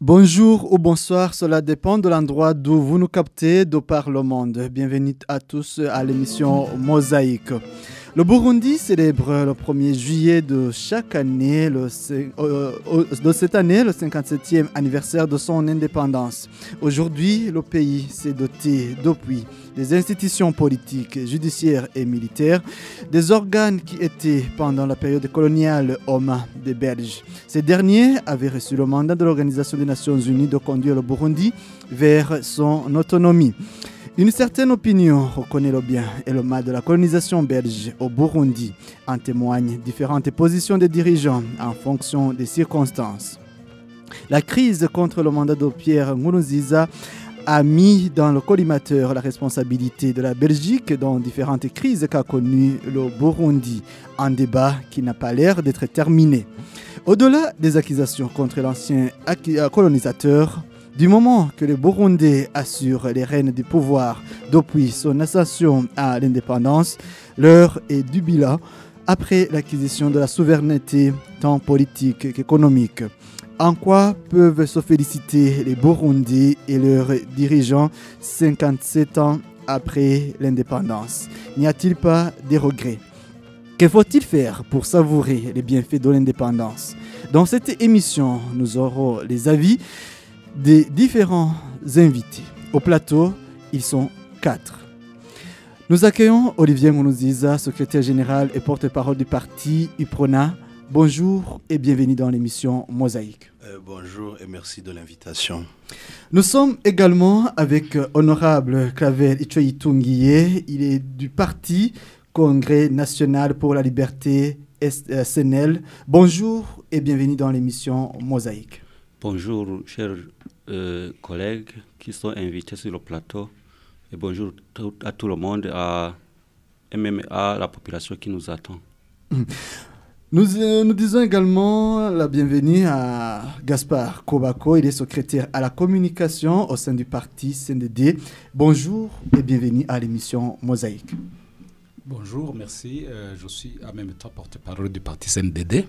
Bonjour ou bonsoir, cela dépend de l'endroit d'où vous nous captez de par le monde. Bienvenue à tous à l'émission Mosaïque. Le Burundi célèbre le 1er juillet de chaque année, le, euh, de cette année, le 57e anniversaire de son indépendance. Aujourd'hui, le pays s'est doté depuis des institutions politiques, judiciaires et militaires, des organes qui étaient pendant la période coloniale aux mains des Belges. Ces derniers avaient reçu le mandat de l'Organisation des Nations Unies de conduire le Burundi vers son autonomie. Une certaine opinion reconnaît le bien et le mal de la colonisation belge au Burundi. En témoignent différentes positions des dirigeants en fonction des circonstances. La crise contre le mandat de Pierre Nkurunziza a mis dans le collimateur la responsabilité de la Belgique dans différentes crises qu'a connues le Burundi, un débat qui n'a pas l'air d'être terminé. Au-delà des accusations contre l'ancien colonisateur, du moment que le Burundi assure les rênes du pouvoir depuis son ascension à l'indépendance, l'heure est du bilan après l'acquisition de la souveraineté tant politique qu'économique. En quoi peuvent se féliciter les Burundis et leurs dirigeants 57 ans après l'indépendance? N'y a-t-il pas des regrets? Que faut-il faire pour savourer les bienfaits de l'indépendance? Dans cette émission, nous aurons les avis des différents invités. Au plateau, ils sont quatre. Nous accueillons Olivier Mounouziza, secrétaire général et porte-parole du parti UPRONA. Bonjour et bienvenue dans l'émission Mosaïque. Euh, bonjour et merci de l'invitation. Nous sommes également avec euh, Honorable Clavel Itchoyi Il est du parti Congrès national pour la liberté SNL. Euh, Bonjour et bienvenue dans l'émission Mosaïque. Bonjour, chers euh, collègues qui sont invités sur le plateau. Et bonjour à tout le monde à, et même à la population qui nous attend. Nous, euh, nous disons également la bienvenue à Gaspard Kobako. Il est secrétaire à la communication au sein du parti CNDD. Bonjour et bienvenue à l'émission Mosaïque. Bonjour, merci. Euh, je suis en même temps porte-parole du parti CNDD.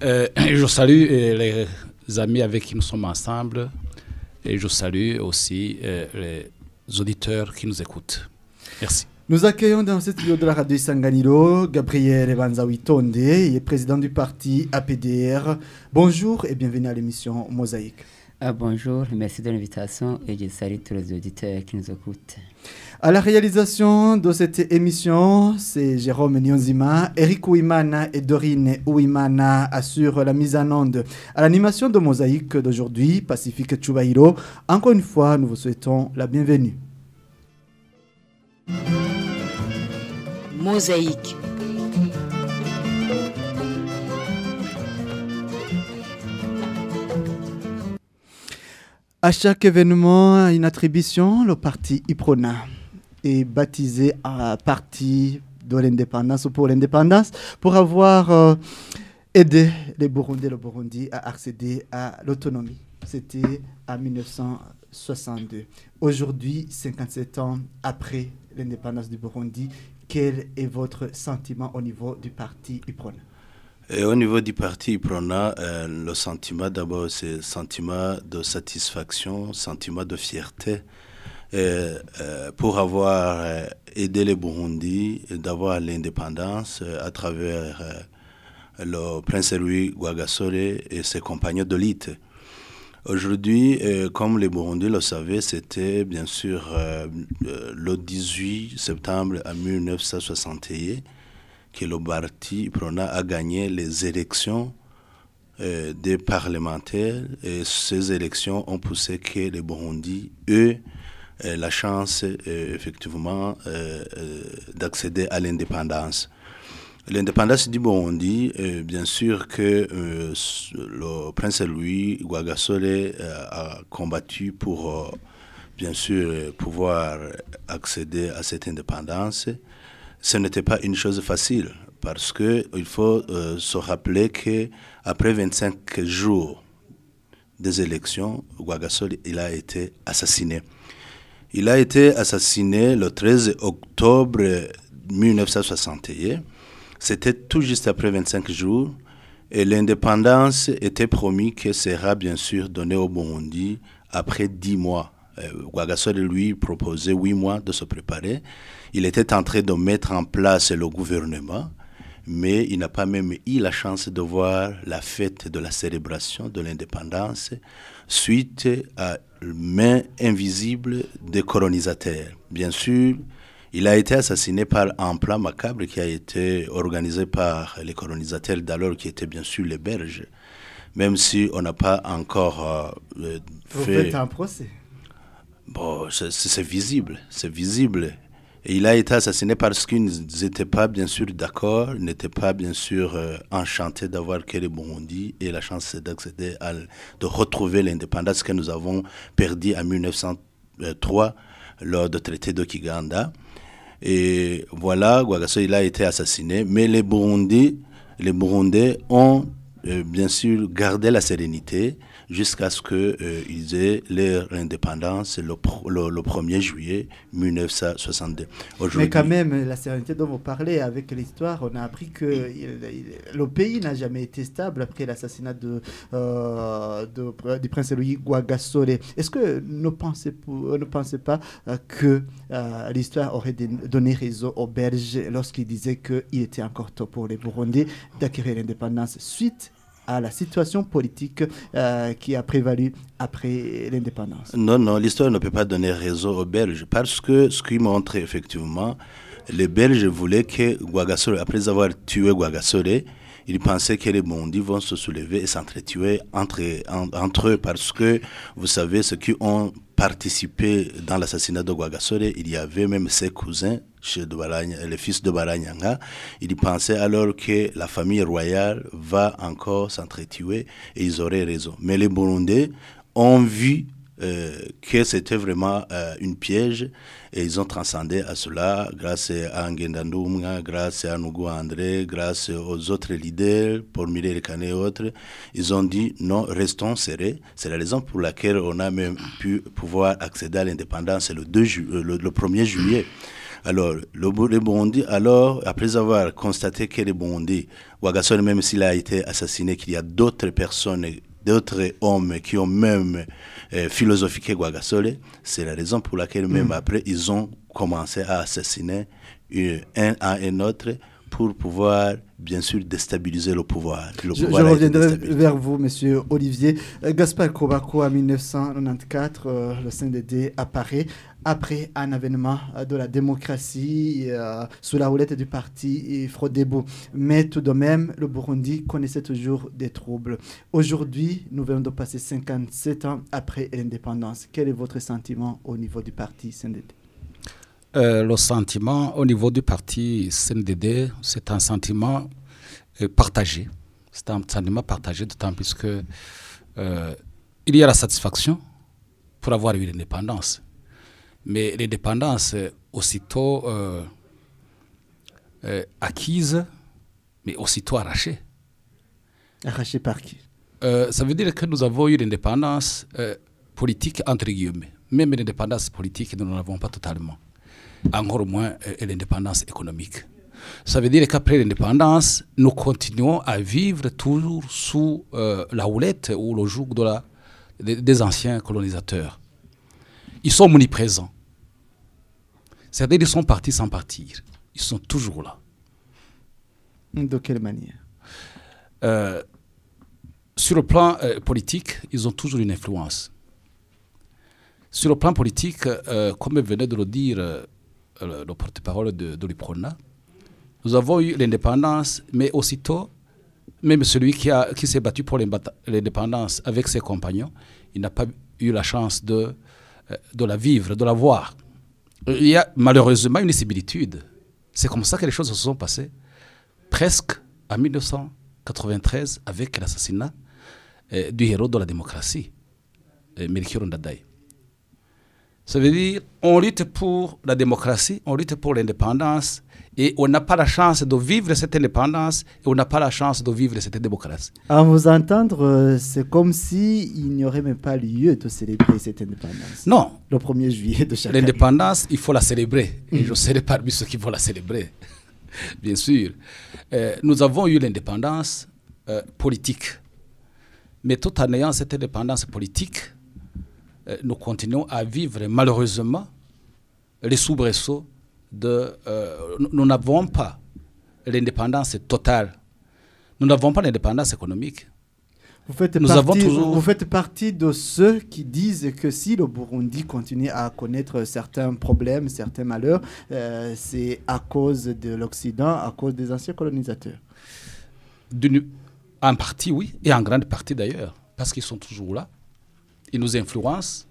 je salue les amis avec qui nous sommes ensemble. Et je salue aussi euh, les auditeurs qui nous écoutent. Merci. Nous accueillons dans cette studio de la radio Sanganiro Gabriel Evanzawitonde, il est président du parti APDR. Bonjour et bienvenue à l'émission Mosaïque. Ah, bonjour, merci de l'invitation et je salue tous les auditeurs qui nous écoutent. À la réalisation de cette émission, c'est Jérôme Nyonzima, Eric Ouimana et Dorine Ouimana assurent la mise en onde. À l'animation de Mosaïque d'aujourd'hui, Pacifique Chubahiro, encore une fois, nous vous souhaitons la bienvenue. Mosaïque. À chaque événement, une attribution, le parti IPRONA est baptisé à parti de l'indépendance ou pour l'indépendance pour avoir euh, aidé les Burundais, le Burundi à accéder à l'autonomie. C'était en 1962. Aujourd'hui, 57 ans après l'indépendance du Burundi, quel est votre sentiment au niveau du parti UPRONA et au niveau du parti IPRONA, euh, le sentiment d'abord, c'est sentiment de satisfaction, sentiment de fierté euh, pour avoir euh, aidé les Burundi d'avoir l'indépendance euh, à travers le prince Louis Guagasole et ses compagnons de Aujourd'hui, comme les Burundi le savaient, c'était bien sûr le 18 septembre 1961 que le parti Prona a gagné les élections des parlementaires et ces élections ont poussé que les Burundi, eux, euh, la chance euh, effectivement euh, d'accéder à l'indépendance. L'indépendance du Burundi, bien sûr que le prince Louis Guagasole a combattu pour, bien sûr, pouvoir accéder à cette indépendance. Ce n'était pas une chose facile parce qu'il faut se rappeler qu'après 25 jours des élections, Guagasole il a été assassiné. Il a été assassiné le 13 octobre 1961. C'était tout juste après 25 jours. Et l'indépendance était promis que sera bien sûr donnée au Burundi après 10 mois. Euh, lui proposait 8 mois de se préparer. Il était en train de mettre en place le gouvernement, mais il n'a pas même eu la chance de voir la fête de la célébration de l'indépendance suite à main invisible des colonisateurs. Bien sûr, il a été assassiné par un plan macabre qui a été organisé par les colonisateurs d'alors, qui étaient bien sûr les Belges, même si on n'a pas encore euh, fait... un procès. Bon, c'est visible, c'est visible. Il a été assassiné parce qu'ils n'étaient pas bien sûr d'accord, n'étaient pas bien sûr euh, enchantés d'avoir que le Burundi. Et la chance d'accéder à de retrouver l'indépendance que nous avons perdue en 1903 lors du traité de Kiganda. Et voilà, Guagasso il a été assassiné, mais les Burundis, les Burundais ont euh, bien sûr gardé la sérénité jusqu'à ce qu'ils euh, aient leur indépendance le, le, 1er juillet 1962. Mais quand même, la sérénité dont vous parlez, avec l'histoire, on a appris que le pays n'a jamais été stable après l'assassinat de, euh, du prince Louis Guagasore. Est-ce que ne pensez, ne pensez pas euh, que l'histoire aurait donné raison aux Belges lorsqu'ils disaient qu'il était encore tôt pour les Burundais d'acquérir l'indépendance suite à la situation politique euh, qui a prévalu après l'indépendance. Non, non, l'histoire ne peut pas donner raison aux Belges parce que ce qui montre effectivement, les Belges voulaient que Guagasore, après avoir tué Guagasore, ils pensaient que les Bondis vont se soulever et s'entretuer entre, entre eux parce que, vous savez, ceux qui ont participé dans l'assassinat de Guagasore, il y avait même ses cousins chez le fils de Baranyanga. Il pensait alors que la famille royale va encore s'entretuer et ils auraient raison. Mais les Burundais ont vu euh, que c'était vraiment euh, une piège et ils ont transcendé à cela grâce à Ngendandumga, grâce à Nugu André, grâce aux autres leaders, pour Mire Kane et autres. Ils ont dit non, restons serrés. C'est la raison pour laquelle on a même pu pouvoir accéder à l'indépendance le, 2 euh, le, 1er juillet. Alors, le, alors, après avoir constaté que le Burundi, Ouagassone, même s'il a été assassiné, qu'il y a d'autres personnes, d'autres hommes qui ont même euh, philosophiqué Guagasole, c'est la raison pour laquelle même mm. après, ils ont commencé à assassiner un à un autre pour pouvoir bien sûr déstabiliser le pouvoir. je, reviendrai vers vous, monsieur Olivier. Euh, Gaspard Kobako, en 1994, euh, le CNDD apparaît après un événement euh, de la démocratie sous la roulette du parti Frodebo. Mais tout de même, le Burundi connaissait toujours des troubles. Aujourd'hui, nous venons de passer 57 ans après l'indépendance. Quel est votre sentiment au niveau du parti CNDD euh, le sentiment au niveau du parti CNDD, c'est un sentiment euh, partagé. C'est un sentiment partagé, d'autant plus que euh, il y a la satisfaction pour avoir eu l'indépendance. Mais l'indépendance, aussitôt acquise, mais aussitôt arrachée. Arrachée par qui? Ça veut dire que nous avons eu l'indépendance politique, entre guillemets. Même l'indépendance politique, nous n'en avons pas totalement encore moins euh, l'indépendance économique. Ça veut dire qu'après l'indépendance, nous continuons à vivre toujours sous euh, la houlette ou le joug de la, des, anciens colonisateurs. Ils sont omniprésents. C'est-à-dire qu'ils sont partis sans partir. Ils sont toujours là. De quelle manière? Euh, Sur le plan politique, ils ont toujours une influence. Sur le plan politique, comme venait de le dire euh, le porte-parole de, de l'UPRONA. Nous avons eu l'indépendance, mais aussitôt, même celui qui, a, qui s'est battu pour l'indépendance avec ses compagnons, il n'a pas eu la chance de, euh, de la vivre, de la voir. Il y a malheureusement une similitude. C'est comme ça que les choses se sont passées presque en 1993 avec l'assassinat euh, du héros de la démocratie, Melchior Ndadaye. Ça veut dire on lutte pour la démocratie, on lutte pour l'indépendance, et on n'a pas la chance de vivre cette indépendance, et on n'a pas la chance de vivre cette démocratie. À vous entendre, euh, c'est comme si il n'y aurait même pas lieu de célébrer cette indépendance. Non, Le 1er juillet de chaque année. l'indépendance, il faut la célébrer. Et je serai parmi ceux qui vont la célébrer, bien sûr. Euh, nous avons eu l'indépendance euh, politique. Mais tout en ayant cette indépendance politique, nous continuons à vivre malheureusement les soubresauts de... euh, nous- n'avons pas l'indépendance totale. Nous n'avons pas l'indépendance économique. Vous faites, Nous partie, avons toujours- vous faites partie de ceux qui disent que si le Burundi continue à connaître certains problèmes, certains malheurs, euh, c'est à cause de l'Occident, à cause des anciens colonisateurs. En partie, oui, et en grande partie d'ailleurs, parce qu'ils sont toujours là. Ils nous influencent.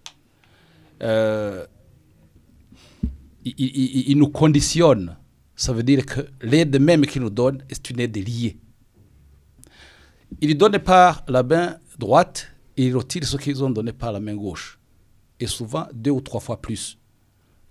Euh, ils nous conditionnent. Ça veut dire que l'aide même qu'ils nous donnent est une aide liée. Ils nous donnent par la main droite et ils retirent ce qu'ils ont donné par la main gauche. Et souvent deux ou trois fois plus.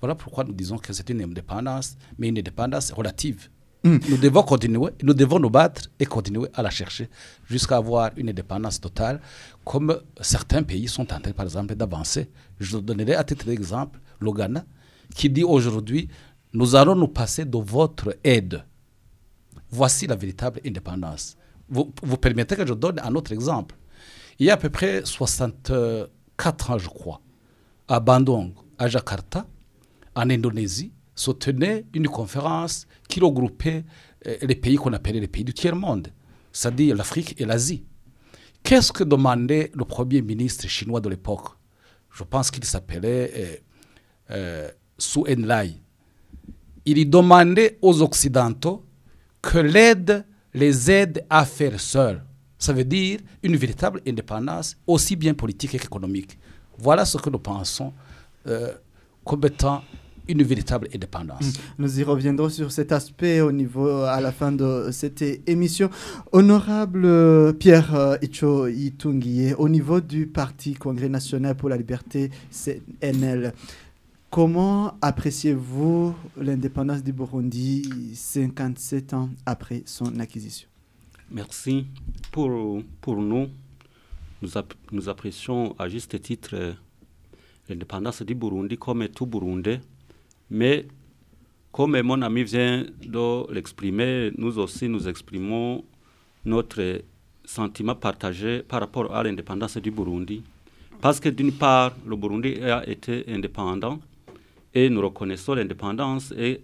Voilà pourquoi nous disons que c'est une indépendance, mais une indépendance relative. Nous devons continuer, nous devons nous battre et continuer à la chercher jusqu'à avoir une indépendance totale, comme certains pays sont en train, par exemple, d'avancer. Je donnerai à titre d'exemple le Ghana, qui dit aujourd'hui, nous allons nous passer de votre aide. Voici la véritable indépendance. Vous, vous permettez que je donne un autre exemple. Il y a à peu près 64 ans, je crois, à Bandung, à Jakarta, en Indonésie, se tenait une conférence qui regroupait euh, les pays qu'on appelait les pays du tiers-monde, c'est-à-dire l'Afrique et l'Asie. Qu'est-ce que demandait le premier ministre chinois de l'époque? Je pense qu'il s'appelait euh, euh, Su Enlai. Il demandait aux Occidentaux que l'aide les aide à faire seuls. Ça veut dire une véritable indépendance, aussi bien politique qu'économique. Voilà ce que nous pensons euh, comme étant une véritable indépendance. Nous y reviendrons sur cet aspect au niveau à la fin de cette émission. Honorable euh, Pierre euh, Icho Itungiye, au niveau du Parti Congrès national pour la liberté CNL, comment appréciez-vous l'indépendance du Burundi 57 ans après son acquisition? Merci. Pour, pour nous, nous, app- nous apprécions à juste titre euh, l'indépendance du Burundi comme tout Burundais. Mais comme mon ami vient de l'exprimer, nous aussi nous exprimons notre sentiment partagé par rapport à l'indépendance du Burundi. Parce que d'une part, le Burundi a été indépendant et nous reconnaissons l'indépendance et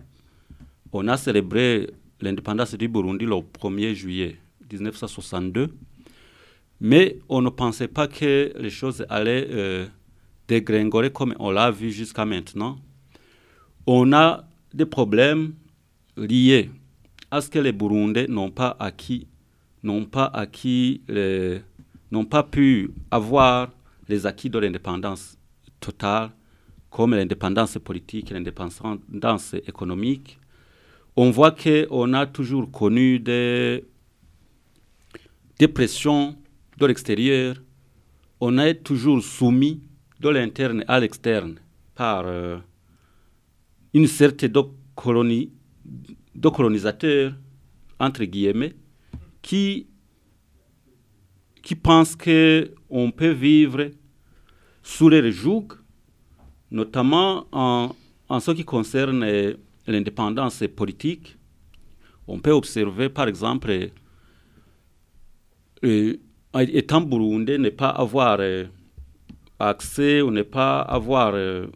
on a célébré l'indépendance du Burundi le 1er juillet 1962. Mais on ne pensait pas que les choses allaient euh, dégringoler comme on l'a vu jusqu'à maintenant. On a des problèmes liés à ce que les Burundais n'ont pas acquis, n'ont pas n'ont pas pu avoir les acquis de l'indépendance totale, comme l'indépendance politique, l'indépendance économique. On voit qu'on a toujours connu des, des pressions de l'extérieur. On est toujours soumis de l'interne à l'externe par euh, une certaine de, coloni- de colonisateurs, entre guillemets, qui, qui pensent qu'on peut vivre sous leur joug, notamment en, en ce qui concerne euh, l'indépendance politique. On peut observer, par exemple, euh, étant burundais, ne pas avoir euh, accès ou ne pas avoir euh,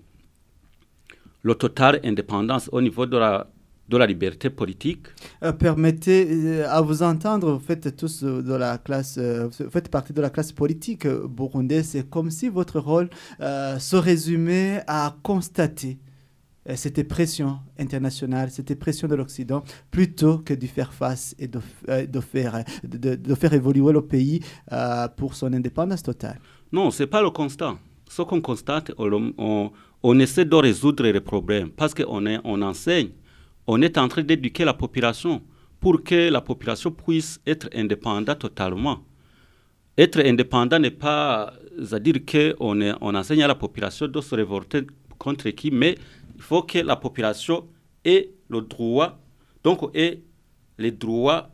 le total indépendance au niveau de la, de la liberté politique. Euh, Permettez, euh, à vous entendre, vous faites tous euh, de la classe, euh, vous faites partie de la classe politique burundaise. C'est comme si votre rôle se résumait à constater cette pression internationale, cette pression de l'Occident, plutôt que de faire face et de, de faire, de, faire évoluer le pays pour son indépendance totale. Non, ce n'est pas le constat. Ce qu'on constate, on, on- on essaie de résoudre les problèmes parce qu'on on enseigne, on est en train d'éduquer la population pour que la population puisse être indépendante totalement. Être indépendant n'est pas à dire qu'on on enseigne à la population de se révolter contre qui, mais il faut que la population ait le droit, donc ait les droits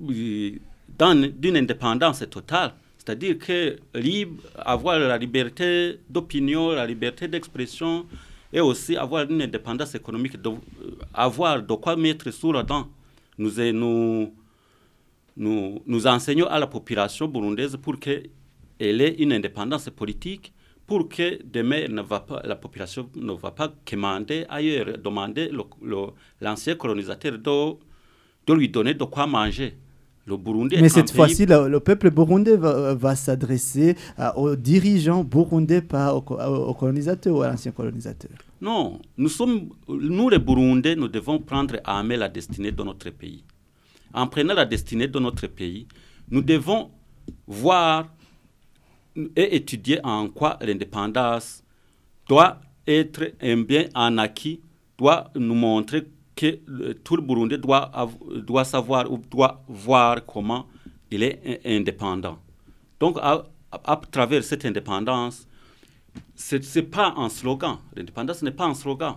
euh, d'une indépendance totale. C'est-à-dire que libre, avoir la liberté d'opinion, la liberté d'expression et aussi avoir une indépendance économique, euh, avoir de quoi mettre sous la dent. Nous, nous, nous, nous enseignons à la population burundaise pour qu'elle ait une indépendance politique, pour que demain la population ne va pas commander ailleurs, demander l'ancien colonisateur de lui donner de quoi manger. Le Burundi est Mais cette fois-ci, le, le peuple burundais va, va s'adresser euh, aux dirigeants burundais, pas aux, co- aux colonisateurs ou à l'ancien colonisateur. Non, nous sommes, nous les Burundais, nous devons prendre à main la destinée de notre pays. En prenant la destinée de notre pays, nous devons voir et étudier en quoi l'indépendance doit être un bien en acquis, doit nous montrer que le- tout le Burundais doit, doit savoir ou doit voir comment il est in- indépendant. Donc, à, à- à travers cette indépendance, ce n'est pas un slogan. L'indépendance n'est pas un slogan.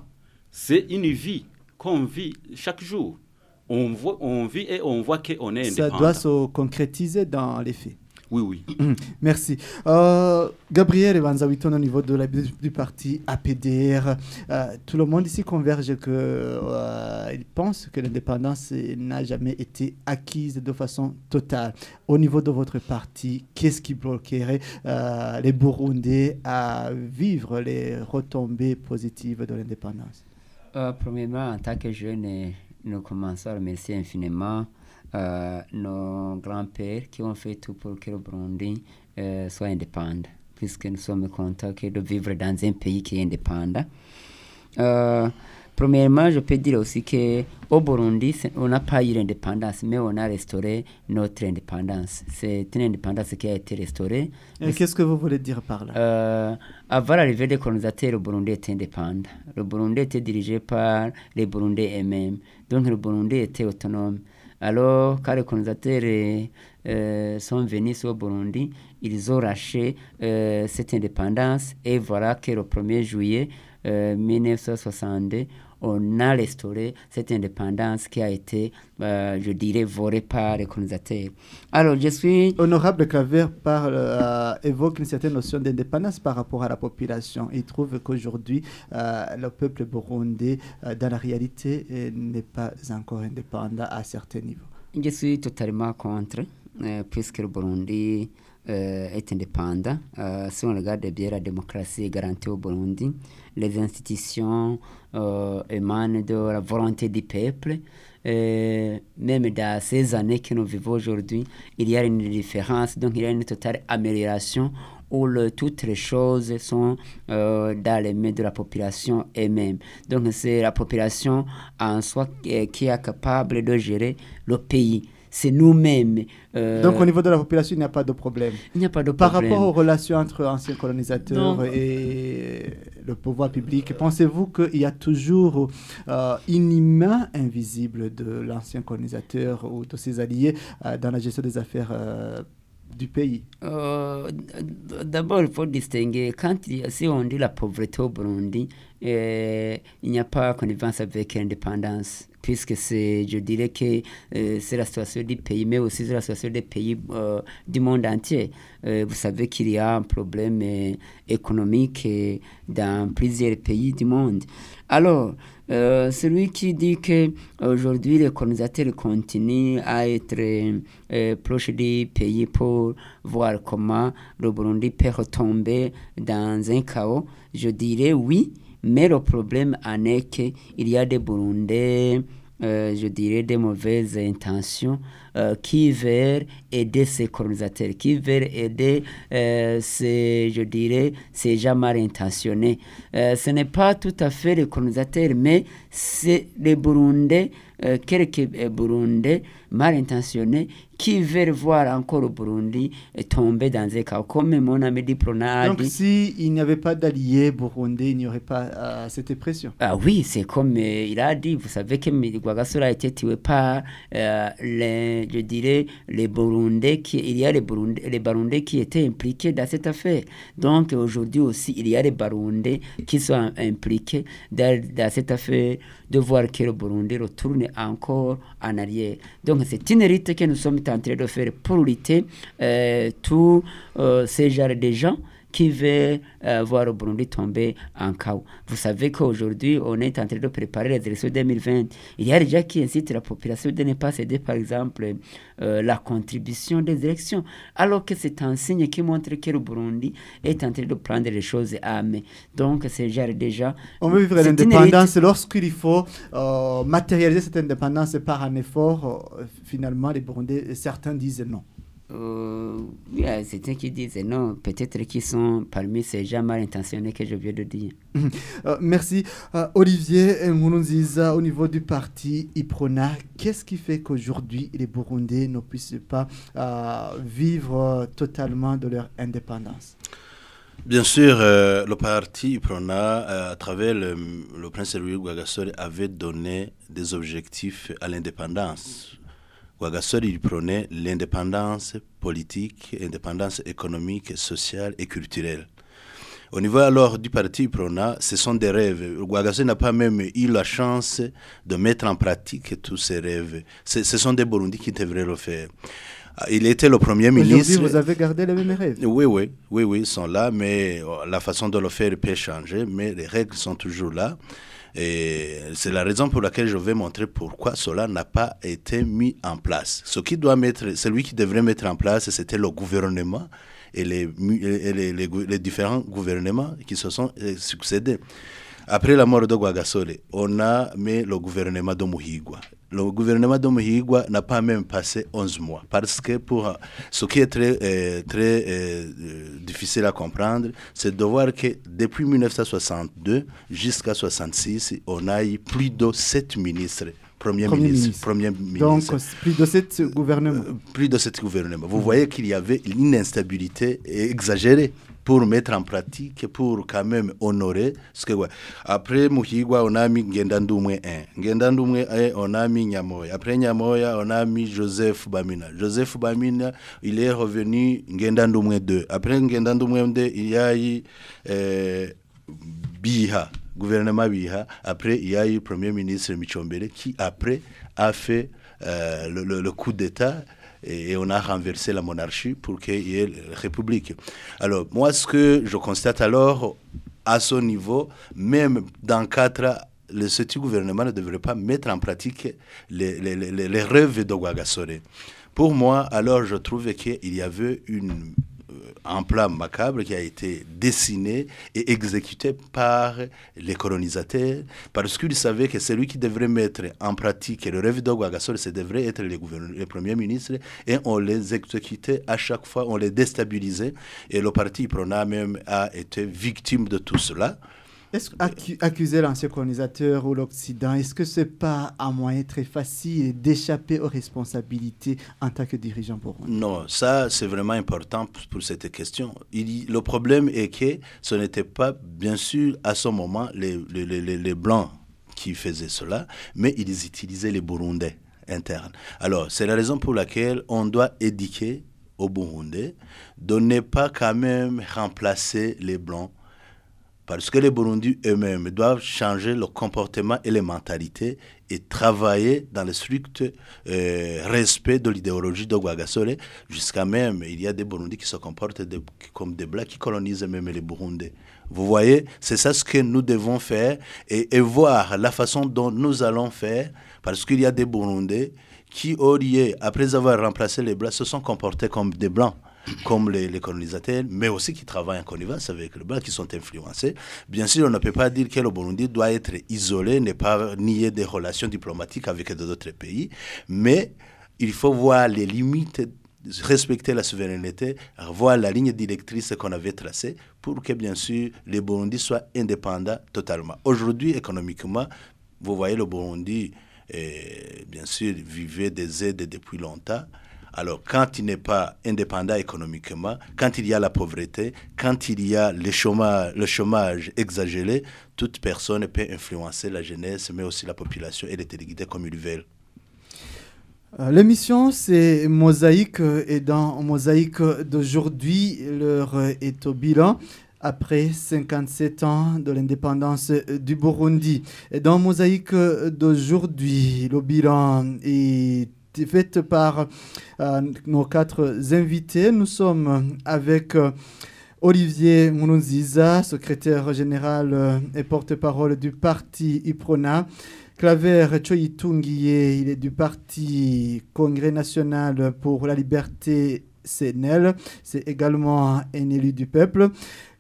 C'est une vie qu'on vit chaque jour. On, voit, on vit et on voit qu'on est Ça indépendant. doit se concrétiser dans les faits. Oui, oui. Merci. Euh, Gabriel Evanzawiton au niveau de la, du parti APDR, euh, tout le monde ici converge que euh, il pense que l'indépendance n'a jamais été acquise de façon totale. Au niveau de votre parti, qu'est-ce qui bloquerait euh, les Burundais à vivre les retombées positives de l'indépendance? Euh, premièrement, en tant que jeune, nous commençons à remercier infiniment nos grands-pères qui ont fait tout pour que le Burundi euh, soit indépendant, puisque nous sommes contents que de vivre dans un pays qui est indépendant. Euh, premièrement, je peux dire aussi qu'au Burundi, on n'a pas eu l'indépendance, mais on a restauré notre indépendance. C'est une indépendance qui a été restaurée. Et Qu'est-ce que vous voulez dire par là? Euh, avant l'arrivée des colonisateurs, le Burundi était indépendant. Le Burundi était dirigé par les Burundais eux-mêmes. Donc le Burundi était autonome. Alors, quand les colonisateurs euh, sont venus le Burundi, ils ont racheté euh, cette indépendance. Et voilà que le 1er juillet euh, 1962, on a restauré cette indépendance qui a été, euh, je dirais, volée par les colonisateurs. Alors, je suis... Honorable Claver parle, euh, évoque une certaine notion d'indépendance par rapport à la population. Il trouve qu'aujourd'hui, euh, le peuple burundais, dans la réalité, n'est pas encore indépendant à certains niveaux. Je suis totalement contre, puisque le Burundi est indépendant. Euh, si on regarde bien la démocratie garantie au Burundi, les institutions euh, émanent de la volonté du peuple. Euh, même dans ces années que nous vivons aujourd'hui, il y a une différence, donc il y a une totale amélioration où toutes les choses sont euh, dans les mains de la population elle-même. Donc c'est la population en soi qui est capable de gérer le pays. C'est nous-mêmes. euh, Donc, au niveau de la population, il n'y a pas de problème. il n'y a pas de Par problème. rapport aux relations entre anciens colonisateurs et le pouvoir public, pensez-vous qu'il y a toujours euh, une main invisible de l'ancien colonisateur ou de ses alliés euh, dans la gestion des affaires du pays? Euh, D'abord, il faut distinguer. Quand si on dit la pauvreté au Burundi, euh, il n'y a pas connivence avec l'indépendance, puisque c'est, je dirais que euh, c'est la situation du pays, mais aussi la situation des pays euh, du monde entier. Euh, vous savez qu'il y a un problème économique dans plusieurs pays du monde. Alors, celui qui dit que aujourd'hui les colonisateurs continuent à être proches des pays pour voir comment le Burundi peut retomber dans un chaos, je dirais oui, mais le problème en est qu'il y a des Burundais, euh, je dirais des mauvaises intentions euh, qui veulent aider ces colonisateurs, qui veulent aider euh, ces, je dirais, ces gens mal intentionnés. Ce n'est pas tout à fait les colonisateurs, mais c'est les Burundais euh, quelques euh, Burundais mal intentionnés qui veulent voir encore le Burundi euh, tomber dans un chaos, comme mon ami Diplona a Donc, s'il n'y avait pas d'alliés burundais, il n'y aurait pas euh, cette pression. Ah oui, c'est comme euh, il a dit, vous savez que Guagasura a été tué par, euh, les, je dirais, les Burundais, qui, il y a les Burundais, les Burundais qui étaient impliqués dans cette affaire. Donc aujourd'hui aussi, il y a les Burundais qui sont im- impliqués dans, dans cette affaire de voir que le Burundi retourne encore en arrière. Donc c'est une lutte que nous sommes en train de faire pour lutter euh, tous euh, ces genres de gens qui veut euh, voir le Burundi tomber en chaos. Vous savez qu'aujourd'hui, on est en train de préparer les élections 2020. Il y a déjà qui incite la population de ne pas céder, par exemple, euh, la contribution des élections, alors que c'est un signe qui montre que le Burundi est en train de prendre les choses à main. Donc, c'est déjà... On veut vivre l'indépendance lorsqu'il faut euh, matérialiser cette indépendance par un effort. finalement, les Burundais, certains disent non. Euh, il y a certains qui disent non, peut-être qu'ils sont parmi ces gens mal intentionnés que je viens de dire. Euh, merci. Euh, Olivier Nkurunziza, au niveau du parti IPRONA, qu'est-ce qui fait qu'aujourd'hui les Burundais ne puissent pas euh, vivre totalement de leur indépendance? Bien sûr, euh, le parti IPRONA, euh, à travers le, le prince Louis Guagasore, avait donné des objectifs à l'indépendance. Guagasore, il prenait l'indépendance politique, indépendance économique, sociale et culturelle. Au niveau alors du parti IPRONA, ce sont des rêves. Guagasore n'a pas même eu la chance de mettre en pratique tous ces rêves. Ce, ce sont des Burundis qui devraient le faire. Ah, Il était le premier ministre. vous avez gardé les mêmes rêves. Oui, oui, oui, oui, ils sont là, mais euh, la façon de le faire peut changer, mais les règles sont toujours là. Et c'est la raison pour laquelle je vais montrer pourquoi cela n'a pas été mis en place. Ce qui doit mettre, celui qui devrait mettre en place, c'était le gouvernement et les, les différents gouvernements qui se sont euh, succédés. Après la mort de Guagasole, on a mis le gouvernement de Muhigwa. Le gouvernement de Muhigwa n'a pas même passé 11 mois. Parce que pour euh, ce qui est très, euh, très euh, difficile à comprendre, c'est de voir que depuis 1962 jusqu'à 1966, on a eu plus de 7 ministres, premiers Premier ministre. Premier Donc, ministre. c'est plus de sept gouvernements. Euh, plus de cet gouvernement. Vous voyez qu'il y avait une instabilité exagérée pour mettre en pratique, pour quand même honorer ce que... ouais. Après Muhigwa, on a mis Ngendandumwe 1. Ngendandumwe 1, on a mis Nyamoya. Après Nyamoya, on a mis Joseph Bamina. Joseph Bamina, il est revenu Ngendandumwe 2. Après Ngendandumwe 2, il y a eu euh, Biha, gouvernement Biha. Après, il y a eu Premier ministre Michombele qui, après, a fait euh, le- le coup d'État et, on a renversé la monarchie pour qu'il y ait la République. Alors, moi, ce que je constate alors, à ce niveau, même dans quatre le ce gouvernement ne devrait pas mettre en pratique les, rêves de Guagasore. Pour moi, alors, je trouve qu'il y avait une, un plan macabre qui a été dessiné et exécuté par les colonisateurs parce qu'ils savaient que celui qui devrait mettre en pratique le rêve de Guagasore, ce devrait être les, les premiers ministres et on les exécutait à chaque fois, on les déstabilisait et le parti Prona même a été victime de tout cela. Est-ce accu- accuser l'ancien colonisateur ou l'Occident, est-ce que ce n'est pas un moyen très facile d'échapper aux responsabilités en tant que dirigeant burundais? Non, ça c'est vraiment important pour, cette question. Le problème est que ce n'était pas, bien sûr, à ce moment, les, Blancs qui faisaient cela, mais ils utilisaient les Burundais internes. Alors, c'est la raison pour laquelle on doit éduquer aux Burundais de ne pas quand même remplacer les Blancs parce que les Burundis eux-mêmes doivent changer le comportement et les mentalités et travailler dans le strict euh, respect de l'idéologie de Guagasore. Jusqu'à même, il y a des Burundis qui se comportent comme des Blancs qui colonisent même les Burundais. Vous voyez, c'est ça ce que nous devons faire et, voir la façon dont nous allons faire parce qu'il y a des Burundais qui, au après avoir remplacé les Blancs, se sont comportés comme des Blancs comme les, colonisateurs, mais aussi qui travaillent en connivence avec les Blancs, qui sont influencés. Bien sûr, on ne peut pas dire que le Burundi doit être isolé, ne pas nier des relations diplomatiques avec d'autres pays, mais il faut voir les limites, respecter la souveraineté, voir la ligne directrice qu'on avait tracée pour que, bien sûr, les Burundi soient indépendants totalement. Aujourd'hui, économiquement, vous voyez le Burundi et bien sûr, vivait des aides depuis longtemps. Alors, quand il n'est pas indépendant économiquement, quand il y a la pauvreté, quand il y a le chômage, le chômage exagéré, toute personne peut influencer la jeunesse, mais aussi la population et les téléguider comme ils veulent. Euh, L'émission, c'est Mosaïque et dans Mosaïque d'aujourd'hui, l'heure est au bilan après 57 ans de l'indépendance du Burundi. Et dans Mosaïque d'aujourd'hui, le bilan est fait par euh, nos quatre invités. Nous sommes avec euh, Olivier Mounouziza, secrétaire général euh, et porte-parole du parti IPRONA. Claver Choyitungiye, il est du parti Congrès national pour la liberté CNL. C'est également un élu du peuple.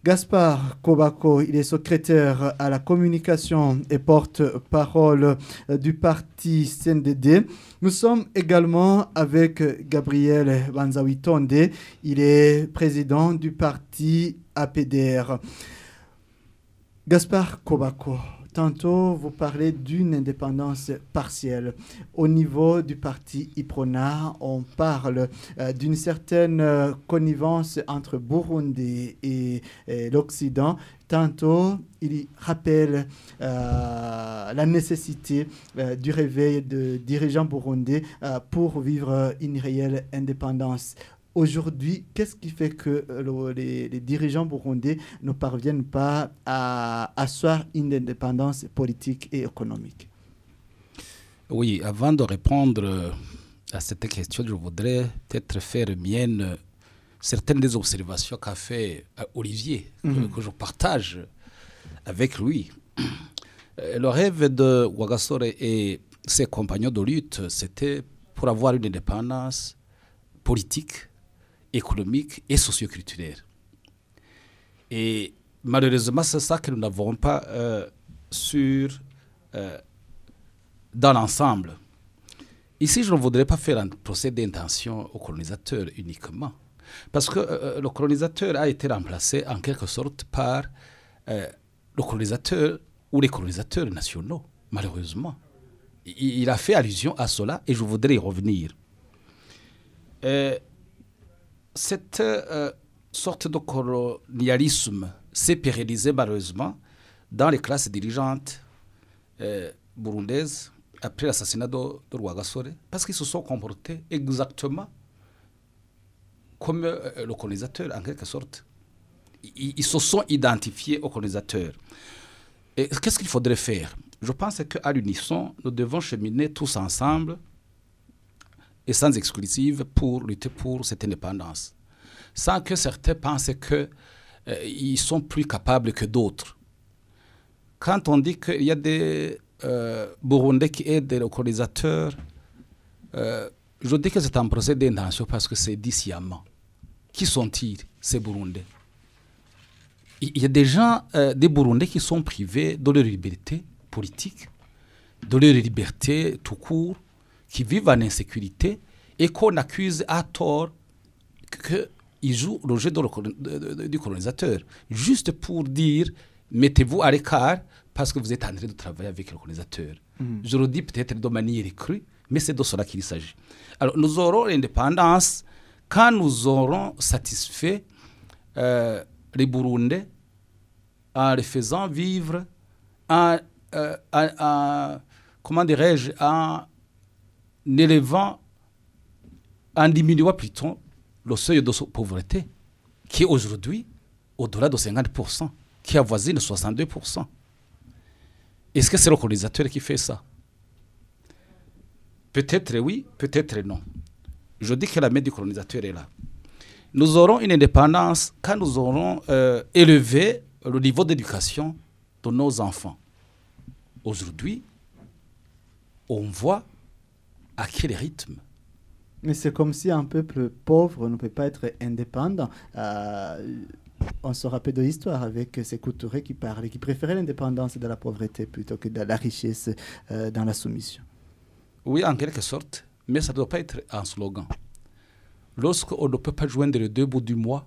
Gaspard Kobako, il est secrétaire à la communication et porte-parole du parti CNDD. Nous sommes également avec Gabriel Banzawitonde, il est président du parti APDR. Gaspard Kobako, Tantôt, vous parlez d'une indépendance partielle. Au niveau du parti IPRONA, on parle euh, d'une certaine euh, connivence entre Burundi et, l'Occident. Tantôt, il rappelle euh, la nécessité du réveil de dirigeants burundais pour vivre une réelle indépendance. Aujourd'hui, qu'est-ce qui fait que euh, le- les, les dirigeants burundais ne parviennent pas à asseoir une indépendance politique et économique? Oui, avant de répondre euh, à cette question, je voudrais peut-être faire mienne euh, certaines des observations qu'a fait Olivier, que- Mhm. que, je partage avec lui. Le rêve de Ouagasore et ses compagnons de lutte, c'était pour avoir une indépendance politique, économique et socioculturelle. Et malheureusement, c'est ça que nous n'avons pas euh, sur euh, dans l'ensemble. Ici, je ne voudrais pas faire un procès d'intention au colonisateur uniquement. Parce que euh, le colonisateur a été remplacé en quelque sorte par le colonisateur ou les colonisateurs nationaux, malheureusement. Il, il a fait allusion à cela et je voudrais y revenir. Cette euh, sorte de colonialisme s'est pérennisé malheureusement dans les classes dirigeantes euh, burundaises après l'assassinat de, de Rwagasore parce qu'ils se sont comportés exactement comme euh, le colonisateur en quelque sorte. Ils, ils se sont identifiés au colonisateur. Et qu'est-ce qu'il faudrait faire? Je pense qu'à l'unisson, nous devons cheminer tous ensemble et sans exclusive pour lutter pour cette indépendance. Sans que certains pensent qu'ils sont plus capables que d'autres. Quand on dit qu'il y a des euh, Burundais qui aident les colonisateurs, euh, je dis que c'est un procès d'intention parce que c'est dit sciemment. Qui sont-ils, ces Burundais? Il y a des gens, euh, des Burundais qui sont privés de leur liberté politique, de leur liberté tout court, qui vivent en insécurité et qu'on accuse à tort qu'ils jouent le jeu du colonisateur, juste pour dire mettez-vous à l'écart parce que vous êtes en train de travailler avec le colonisateur. Je le dis peut-être de manière crue, mais c'est de cela qu'il s'agit. Alors nous aurons l'indépendance quand nous aurons satisfait euh, les Burundais en les faisant vivre, en, euh, en- en- comment dirais-je, en élevant, en diminuant plutôt le seuil de pauvreté, qui est aujourd'hui au-delà de 50%, qui avoisine 62%. Est-ce que c'est le colonisateur qui fait ça? Peut-être oui, peut-être non. Je dis que la main du colonisateur est là. Nous aurons une indépendance quand nous aurons euh, élevé le niveau d'éducation de nos enfants. Aujourd'hui, on voit à quel rythme? Mais c'est comme si un peuple pauvre ne peut pas être indépendant. Euh, on se rappelle de l'histoire avec ces Touré qui parlaient, qui préféraient l'indépendance de la pauvreté plutôt que de la richesse euh, dans la soumission. Oui, en quelque sorte, mais ça ne doit pas être un slogan. Lorsqu'on ne peut pas joindre les deux bouts du mois,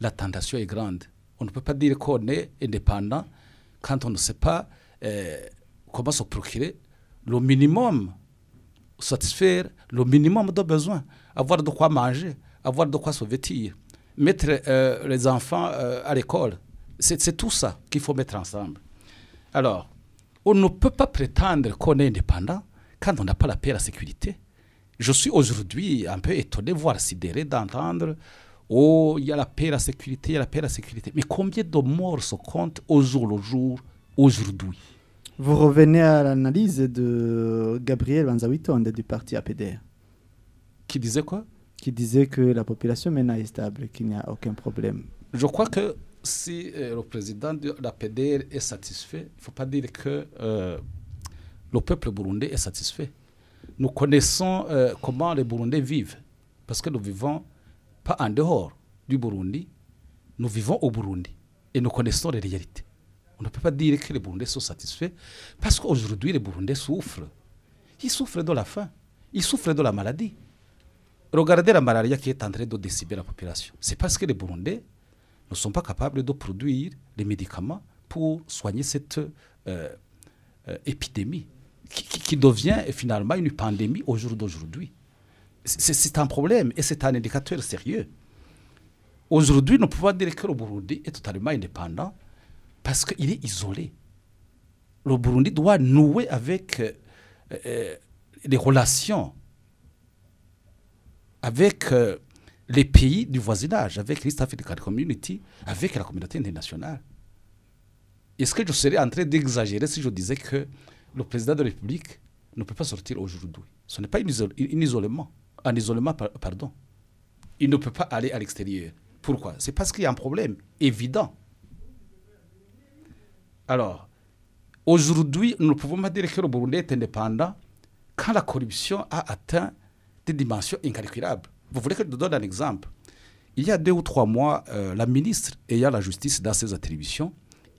la tentation est grande. On ne peut pas dire qu'on est indépendant quand on ne sait pas euh, comment se procurer le minimum, satisfaire le minimum de besoins, avoir de quoi manger, avoir de quoi se vêtir, mettre euh, les enfants euh, à l'école. C'est tout ça qu'il faut mettre ensemble. Alors, on ne peut pas prétendre qu'on est indépendant quand on n'a pas la paix et la sécurité. Je suis aujourd'hui un peu étonné, voire sidéré d'entendre Oh, il y a la paix et la sécurité, il y a la paix et la sécurité. Mais combien de morts se comptent au jour le jour, aujourd'hui? Vous revenez à l'analyse de Gabriel Vanzawitonde du parti APDR, Qui disait quoi? Qui disait que la population maintenant est stable, qu'il n'y a aucun problème. Je crois que si euh, le président de la PDR est satisfait, il ne faut pas dire que euh, le peuple burundais est satisfait. Nous connaissons euh, comment les Burundais vivent, parce que nous vivons pas en dehors du Burundi, nous vivons au Burundi et nous connaissons les réalités. On ne peut pas dire que les Burundais sont satisfaits, parce qu'aujourd'hui les Burundais souffrent. Ils souffrent de la faim, ils souffrent de la maladie. Regardez la malaria qui est en train de décimer la population. C'est parce que les Burundais ne sont pas capables de produire les médicaments pour soigner cette euh, euh, épidémie qui, qui- devient finalement une pandémie au jour d'aujourd'hui. C'est c'est un problème et c'est un indicateur sérieux. Aujourd'hui, nous pouvons dire que le Burundi est totalement indépendant parce qu'il est isolé. Le Burundi doit nouer avec euh, euh, les relations avec euh, les pays du voisinage, avec l'East African Community, avec la communauté internationale. Est-ce que je serais en train d'exagérer si je disais que le président de la République ne peut pas sortir aujourd'hui? Ce n'est pas un, isol- un isolement, un isolement, par- pardon. Il ne peut pas aller à l'extérieur. Pourquoi? C'est parce qu'il y a un problème évident. Alors, aujourd'hui, nous ne pouvons pas dire que le Burundi est indépendant quand la corruption a atteint des dimensions incalculables. Vous voulez que je donne un exemple? Il y a deux ou trois mois, euh, la ministre ayant la justice dans ses attributions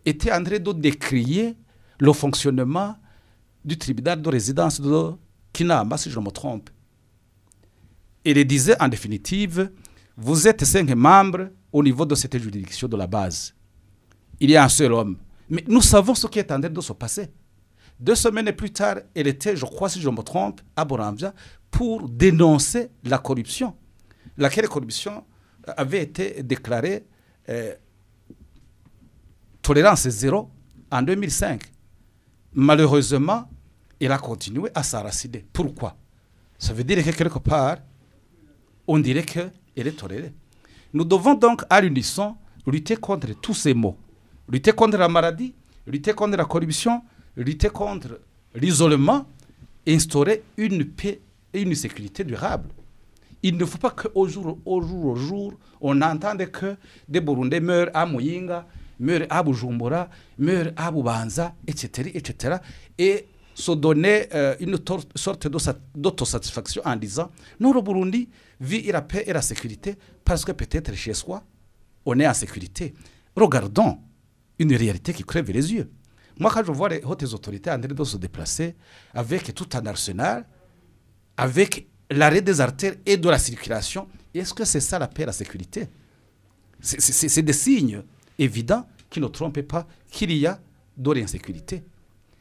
était en train de décrier le fonctionnement du tribunal de résidence de Kinama, si je ne me trompe. Elle disait en définitive, vous êtes cinq membres au niveau de cette juridiction de la base. Il y a un seul homme. Mais nous savons ce qui est en train de se passer. Deux semaines plus tard, elle était, je crois, si je me trompe, à Boramvia pour dénoncer la corruption. Laquelle corruption avait été déclarée euh, tolérance zéro en 2005. Malheureusement, elle a continué à s'enraciner. Pourquoi? Ça veut dire que quelque part, on dirait qu'elle est tolérée. Nous devons donc à l'unisson lutter contre tous ces maux. Lutter contre la maladie, lutter contre la corruption, lutter contre l'isolement, instaurer une paix et une sécurité durable. Il ne faut pas qu'au jour, au jour au jour, on entende que des Burundais meurent à Muyinga, meurent à Bujumbura, meurent à Bubanza, etc., etc. Et se donner euh, une sorte d'autosatisfaction en disant non, le Burundi vit la paix et la sécurité parce que peut-être chez soi, on est en sécurité. Regardons une réalité qui crève les yeux. Moi, quand je vois les hautes autorités en train de se déplacer avec tout un arsenal, avec l'arrêt des artères et de la circulation, est-ce que c'est ça la paix et la sécurité? C'est- des signes évidents qui ne trompent pas qu'il y a de l'insécurité.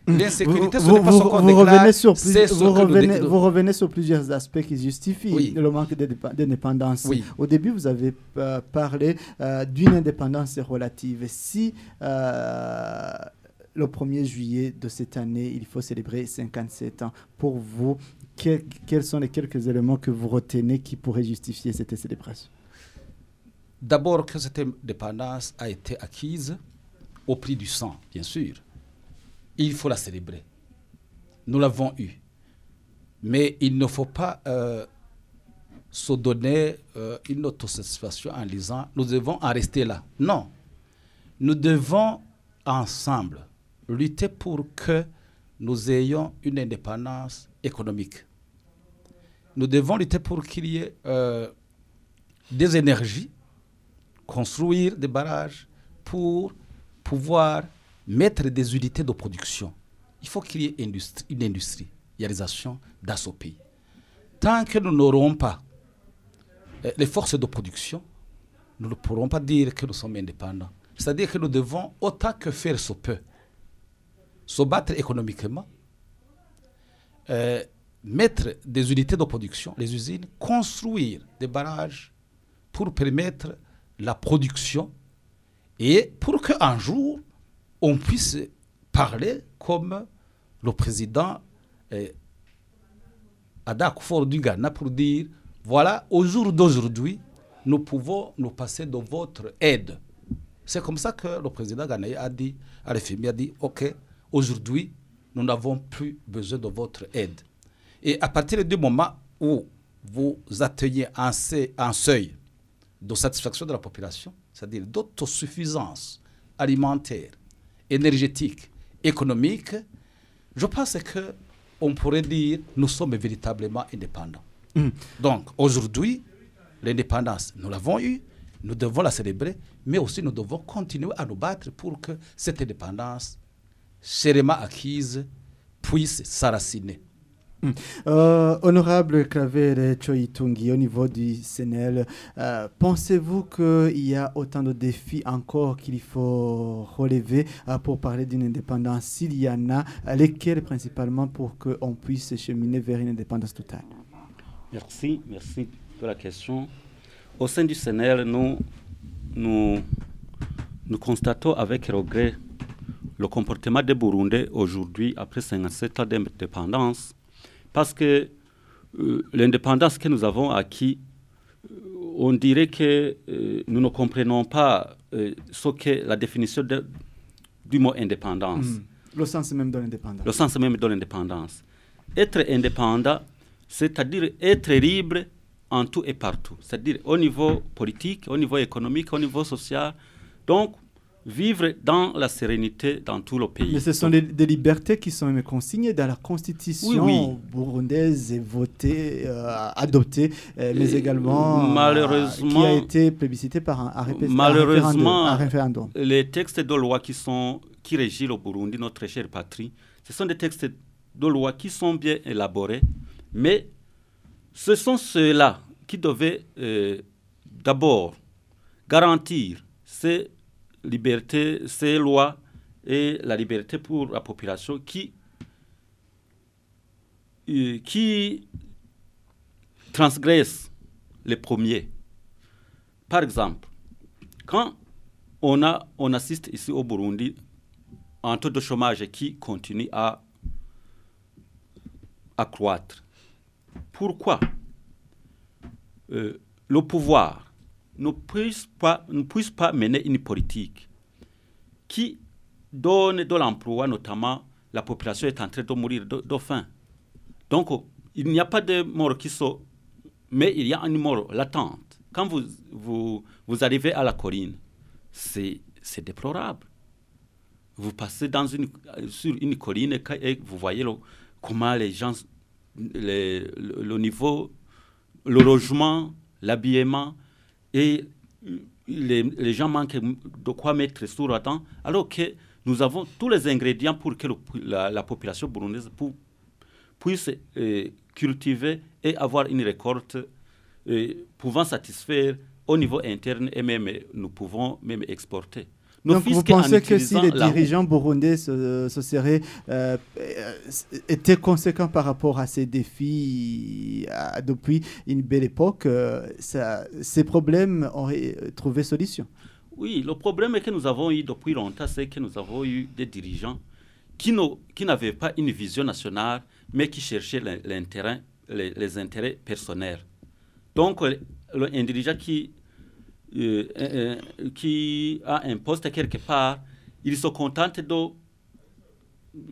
L'insécurité, ce vous, n'est pas ce qu'on déclare, revenez sur c'est plusieurs- ce vous revenez- dé- vous revenez sur plusieurs aspects qui justifient Oui. le manque d'indép- d'indépendance. Oui. Au début, vous avez euh, parlé euh, d'une indépendance relative. Si euh, le 1er juillet de cette année, il faut célébrer 57 ans, pour vous, que- quels sont les quelques éléments que vous retenez qui pourraient justifier cette célébration? D'abord que cette indépendance a été acquise au prix du sang, bien sûr. Il faut la célébrer. Nous l'avons eue. Mais il ne faut pas euh, se donner euh, une autosatisfaction en disant nous devons en rester là. Non. Nous devons ensemble lutter pour que nous ayons une indépendance économique. Nous devons lutter pour qu'il y ait euh, des énergies construire des barrages pour pouvoir mettre des unités de production. Il faut qu'il y ait industrie, une industrialisation dans ce pays. Tant que nous n'aurons pas euh, les forces de production, nous ne pourrons pas dire que nous sommes indépendants. C'est-à-dire que nous devons, autant que faire se peut, se battre économiquement, euh, mettre des unités de production, les usines, construire des barrages pour permettre la production et pour qu'un jour, on puisse parler comme le président Ada du Ghana pour dire, voilà, au jour d'aujourd'hui, nous pouvons nous passer de votre aide. C'est comme ça que le président ghanéen a dit, à l'FMI a dit, OK, aujourd'hui, nous n'avons plus besoin de votre aide. Et à partir du moment où vous atteignez un seuil de satisfaction de la population, c'est-à-dire d'autosuffisance alimentaire, énergétique, économique, je pense que on pourrait dire nous sommes véritablement indépendants. Mm. Donc aujourd'hui, l'indépendance, nous l'avons eue, nous devons la célébrer, mais aussi nous devons continuer à nous battre pour que cette indépendance, chèrement acquise, puisse s'arraciner. Mm. Euh, honorable Claver Choitungi, au niveau du CNL, euh, pensez-vous qu'il y a autant de défis encore qu'il faut relever euh, pour parler d'une indépendance S'il y en a, lesquels principalement pour qu'on puisse cheminer vers une indépendance totale? Merci, merci de la question. Au sein du CNL, nous constatons avec regret le comportement des Burundais aujourd'hui, après 57 ans d'indépendance, parce que euh, l'indépendance que nous avons acquis, euh, on dirait que euh, nous ne comprenons pas ce qu'est la définition du mot indépendance. Hmm. Le sens même de l'indépendance. Le sens même de l'indépendance. Être indépendant, c'est-à-dire être libre en tout et partout. C'est-à-dire au niveau politique, au niveau économique, au niveau social. Donc, vivre dans la sérénité dans tout le pays. Mais ce sont des, libertés qui sont même consignées dans la constitution burundaise et votée, euh, adoptée, euh, mais également malheureusement, qui a été plébiscitée par un, malheureusement, référendum, Les textes de loi qui, sont, qui régissent le Burundi, notre chère patrie, ce sont des textes de loi qui sont bien élaborés, mais ce sont ceux-là qui devaient euh, d'abord garantir ces liberté, ces lois et la liberté pour la population qui, euh, qui transgressent les premiers. Par exemple, quand on, assiste ici au Burundi un taux de chômage qui continue à accroître, pourquoi? Euh, le pouvoir ne puisse pas, ne puisse pas mener une politique qui donne de l'emploi, notamment la population est en train de mourir de, faim. Donc, il n'y a pas de mort qui sont, mais il y a une mort latente. Quand vous, vous, vous arrivez à la colline, c'est déplorable. Vous passez dans une, sur une colline et vous voyez comment les gens, le, le niveau, le logement, l'habillement, et les, gens manquent de quoi mettre sur dent, alors que nous avons tous les ingrédients pour que la, population burundaise puisse euh, cultiver et avoir une récolte euh, pouvant satisfaire au niveau interne et même nous pouvons même exporter. Donc vous pensez que si les dirigeants burundais se, seraient, euh, étaient conséquents par rapport à ces défis euh, depuis une belle époque, euh, ces problèmes auraient trouvé solution? Oui, le problème que nous avons eu depuis longtemps, c'est que nous avons eu des dirigeants qui n'avaient pas une vision nationale, mais qui cherchaient les, les, intérêts personnels. Donc, un dirigeant qui euh, euh, qui a un poste quelque part, il se contente de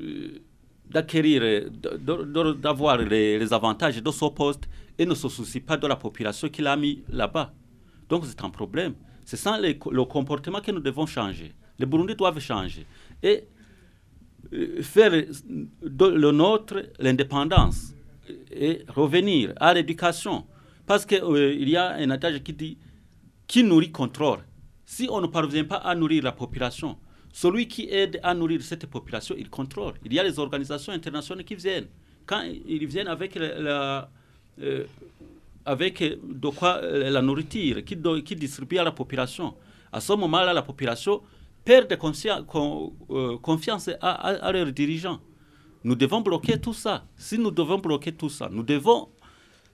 euh, d'acquérir, d'avoir les, avantages de ce poste et ne se soucie pas de la population qu'il a mis là-bas. Donc c'est un problème. C'est ça le comportement que nous devons changer. Les Burundis doivent changer. Et faire de le nôtre l'indépendance et revenir à l'éducation. Parce qu'il y a un adage qui dit qui nourrit contrôle. Si on ne parvient pas à nourrir la population, celui qui aide à nourrir cette population, il contrôle. Il y a les organisations internationales qui viennent. Quand ils viennent avec la, euh, avec de quoi euh, la nourriture, qui, qui distribue à la population, à ce moment-là, la population perd de euh, confiance à, leurs dirigeants. nous devons bloquer tout ça. Si nous devons bloquer tout ça, nous devons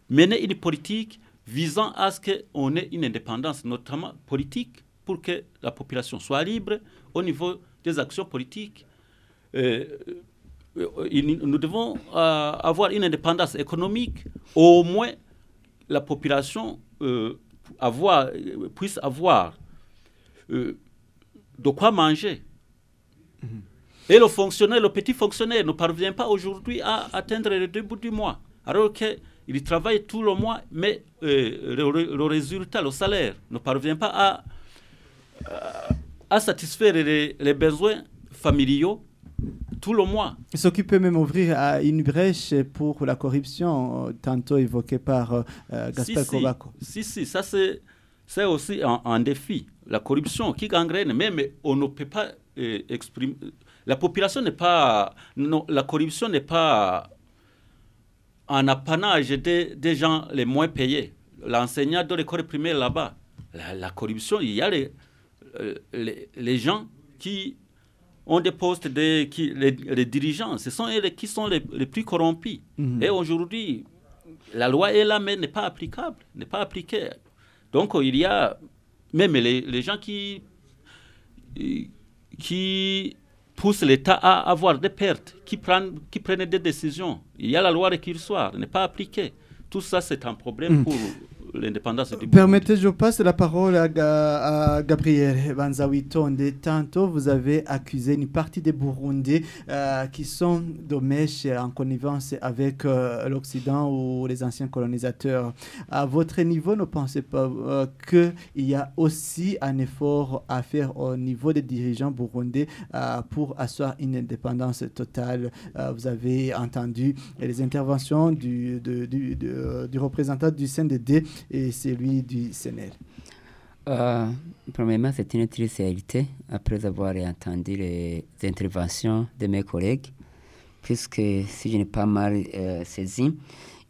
mener une politique visant à ce qu'on ait une indépendance, notamment politique, pour que la population soit libre au niveau des actions politiques. Euh, euh, nous devons euh, avoir une indépendance économique, au moins la population avoir, puisse avoir de quoi manger. Mhm. Et le fonctionnaire, le petit fonctionnaire ne parvient pas aujourd'hui à atteindre le début du mois, alors qu'il travaille tout le mois, mais le, résultat, le salaire, ne parvient pas à, à satisfaire les besoins familiaux tout le mois. Ce qui peut même ouvrir à une brèche pour la corruption, tantôt évoquée par euh, Gaspard si, Si, si, ça c'est aussi un, défi. La corruption qui gangrène, même on ne peut pas euh, exprimer. La population n'est pas. Non, la corruption n'est pas un apanage des, gens les moins payés. L'enseignant de l'école primaire là-bas, la, corruption, il y a les, euh, les, les gens qui ont des postes de qui, les, dirigeants. Ce sont eux qui sont les, plus corrompus. Mhm. Et aujourd'hui, la loi est là, mais n'est pas applicable, n'est pas appliquée. Donc, il y a même les, les gens qui, qui poussent l'État à avoir des pertes, qui prennent, qui prennent des décisions. Il y a la loi récursoire, n'est pas appliquée. Tout ça, c'est un problème mhm. pour l'indépendance du Permettez, je passe la parole à, Gabriel Banzawitonde. Tantôt, vous avez accusé une partie des Burundais euh, qui sont mèche en connivence avec euh, l'Occident ou les anciens colonisateurs. À votre niveau, ne pensez pas euh, qu'il y a aussi un effort à faire au niveau des dirigeants burundais pour asseoir une indépendance totale? Vous avez entendu les interventions du, du représentant du CNDD et celui du Sénel euh, Premièrement, c'est une triste réalité après avoir entendu les interventions de mes collègues, puisque si je n'ai pas mal euh, saisi,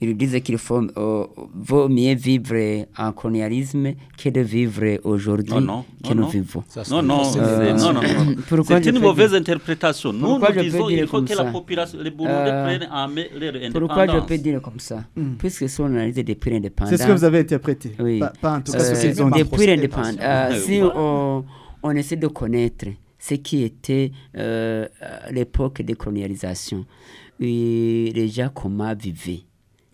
ils disent qu'il faut euh, vaut mieux vivre en colonialisme que de vivre aujourd'hui que nous vivons. non, non, euh, non, non, C'est une mauvaise interprétation. Nous, nous disons qu'il faut que la population, les Burundais euh, prennent en main leur indépendance. Pourquoi je peux dire comme ça? Mm. Puisque si on analyse depuis l'indépendance... C'est ce que vous avez interprété. Oui. Pas, en tout cas ce qu'ils ont Depuis l'indépendance, si on, on essaie de connaître ce qui était l'époque de colonialisation, les gens comment vivaient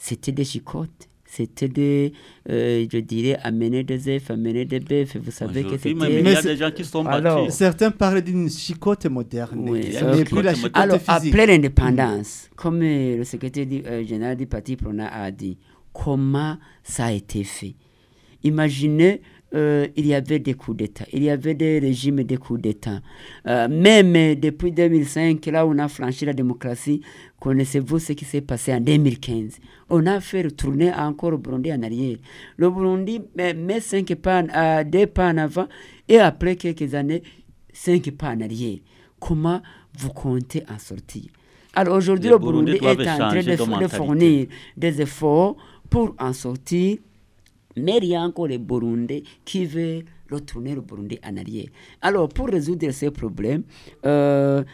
c'était des chicotes. C'était des, euh, je dirais, amener des œufs, amener des bœufs. Vous savez que c'était. il y a des gens qui sont Alors, Certains parlent d'une chicote moderne. Oui, plus la chicote Alors, après l'indépendance, comme euh, le secrétaire euh, général du parti Prona a dit, comment ça a été fait? Imaginez euh, il y avait des coups d'État, il y avait des régimes de coups d'État. Euh, même depuis 2005, là où on a franchi la démocratie, connaissez-vous ce qui s'est passé en 2015 On a fait retourner encore le Burundi en arrière. Le Burundi met cinq pas, euh, deux pas en avant et après quelques années, cinq pas en arrière. Comment vous comptez en sortir? Alors aujourd'hui, le, Burundi, est en train de fournir des efforts pour en sortir mais il y a encore les Burundais qui veulent retourner le Burundi en arrière. Alors, pour résoudre ces problèmes, euh,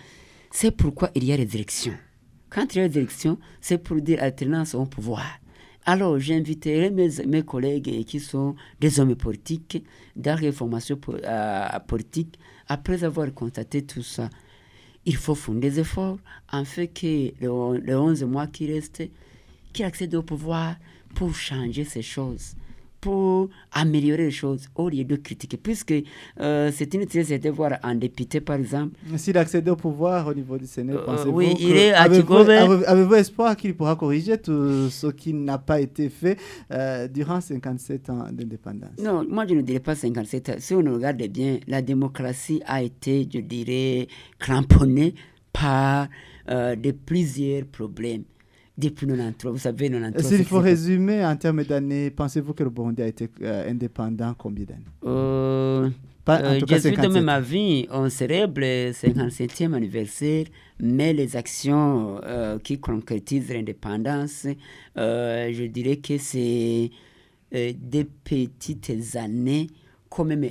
c'est pourquoi il y a les élections. Quand il y a les élections, c'est pour dire alternance au pouvoir. Alors, j'inviterai mes, mes, collègues qui sont des hommes politiques, dans les formations euh, politiques, après avoir constaté tout ça, il faut faire des efforts en fait que les 11 mois qui restent, qui accèdent au pouvoir pour changer ces choses pour améliorer les choses au lieu de critiquer. Puisque euh, c'est triste de voir un député, par exemple. S'il accède au pouvoir au niveau du Sénat, euh, pensez-vous oui, il est avez-vous, avez espoir qu'il pourra corriger tout ce qui n'a pas été fait euh, durant 57 ans d'indépendance? Non, moi je ne dirais pas 57 ans. Si on regarde bien, la démocratie a été, je dirais, cramponnée par de plusieurs problèmes depuis 93. Vous savez, 93. S'il faut résumer en termes d'années, pensez-vous que le Burundi a été euh, indépendant combien d'années? Euh, Pas, en euh, tout cas, ma vie, on célèbre le 57e anniversaire, mais les actions euh, qui concrétisent l'indépendance, je dirais que c'est des petites années quand même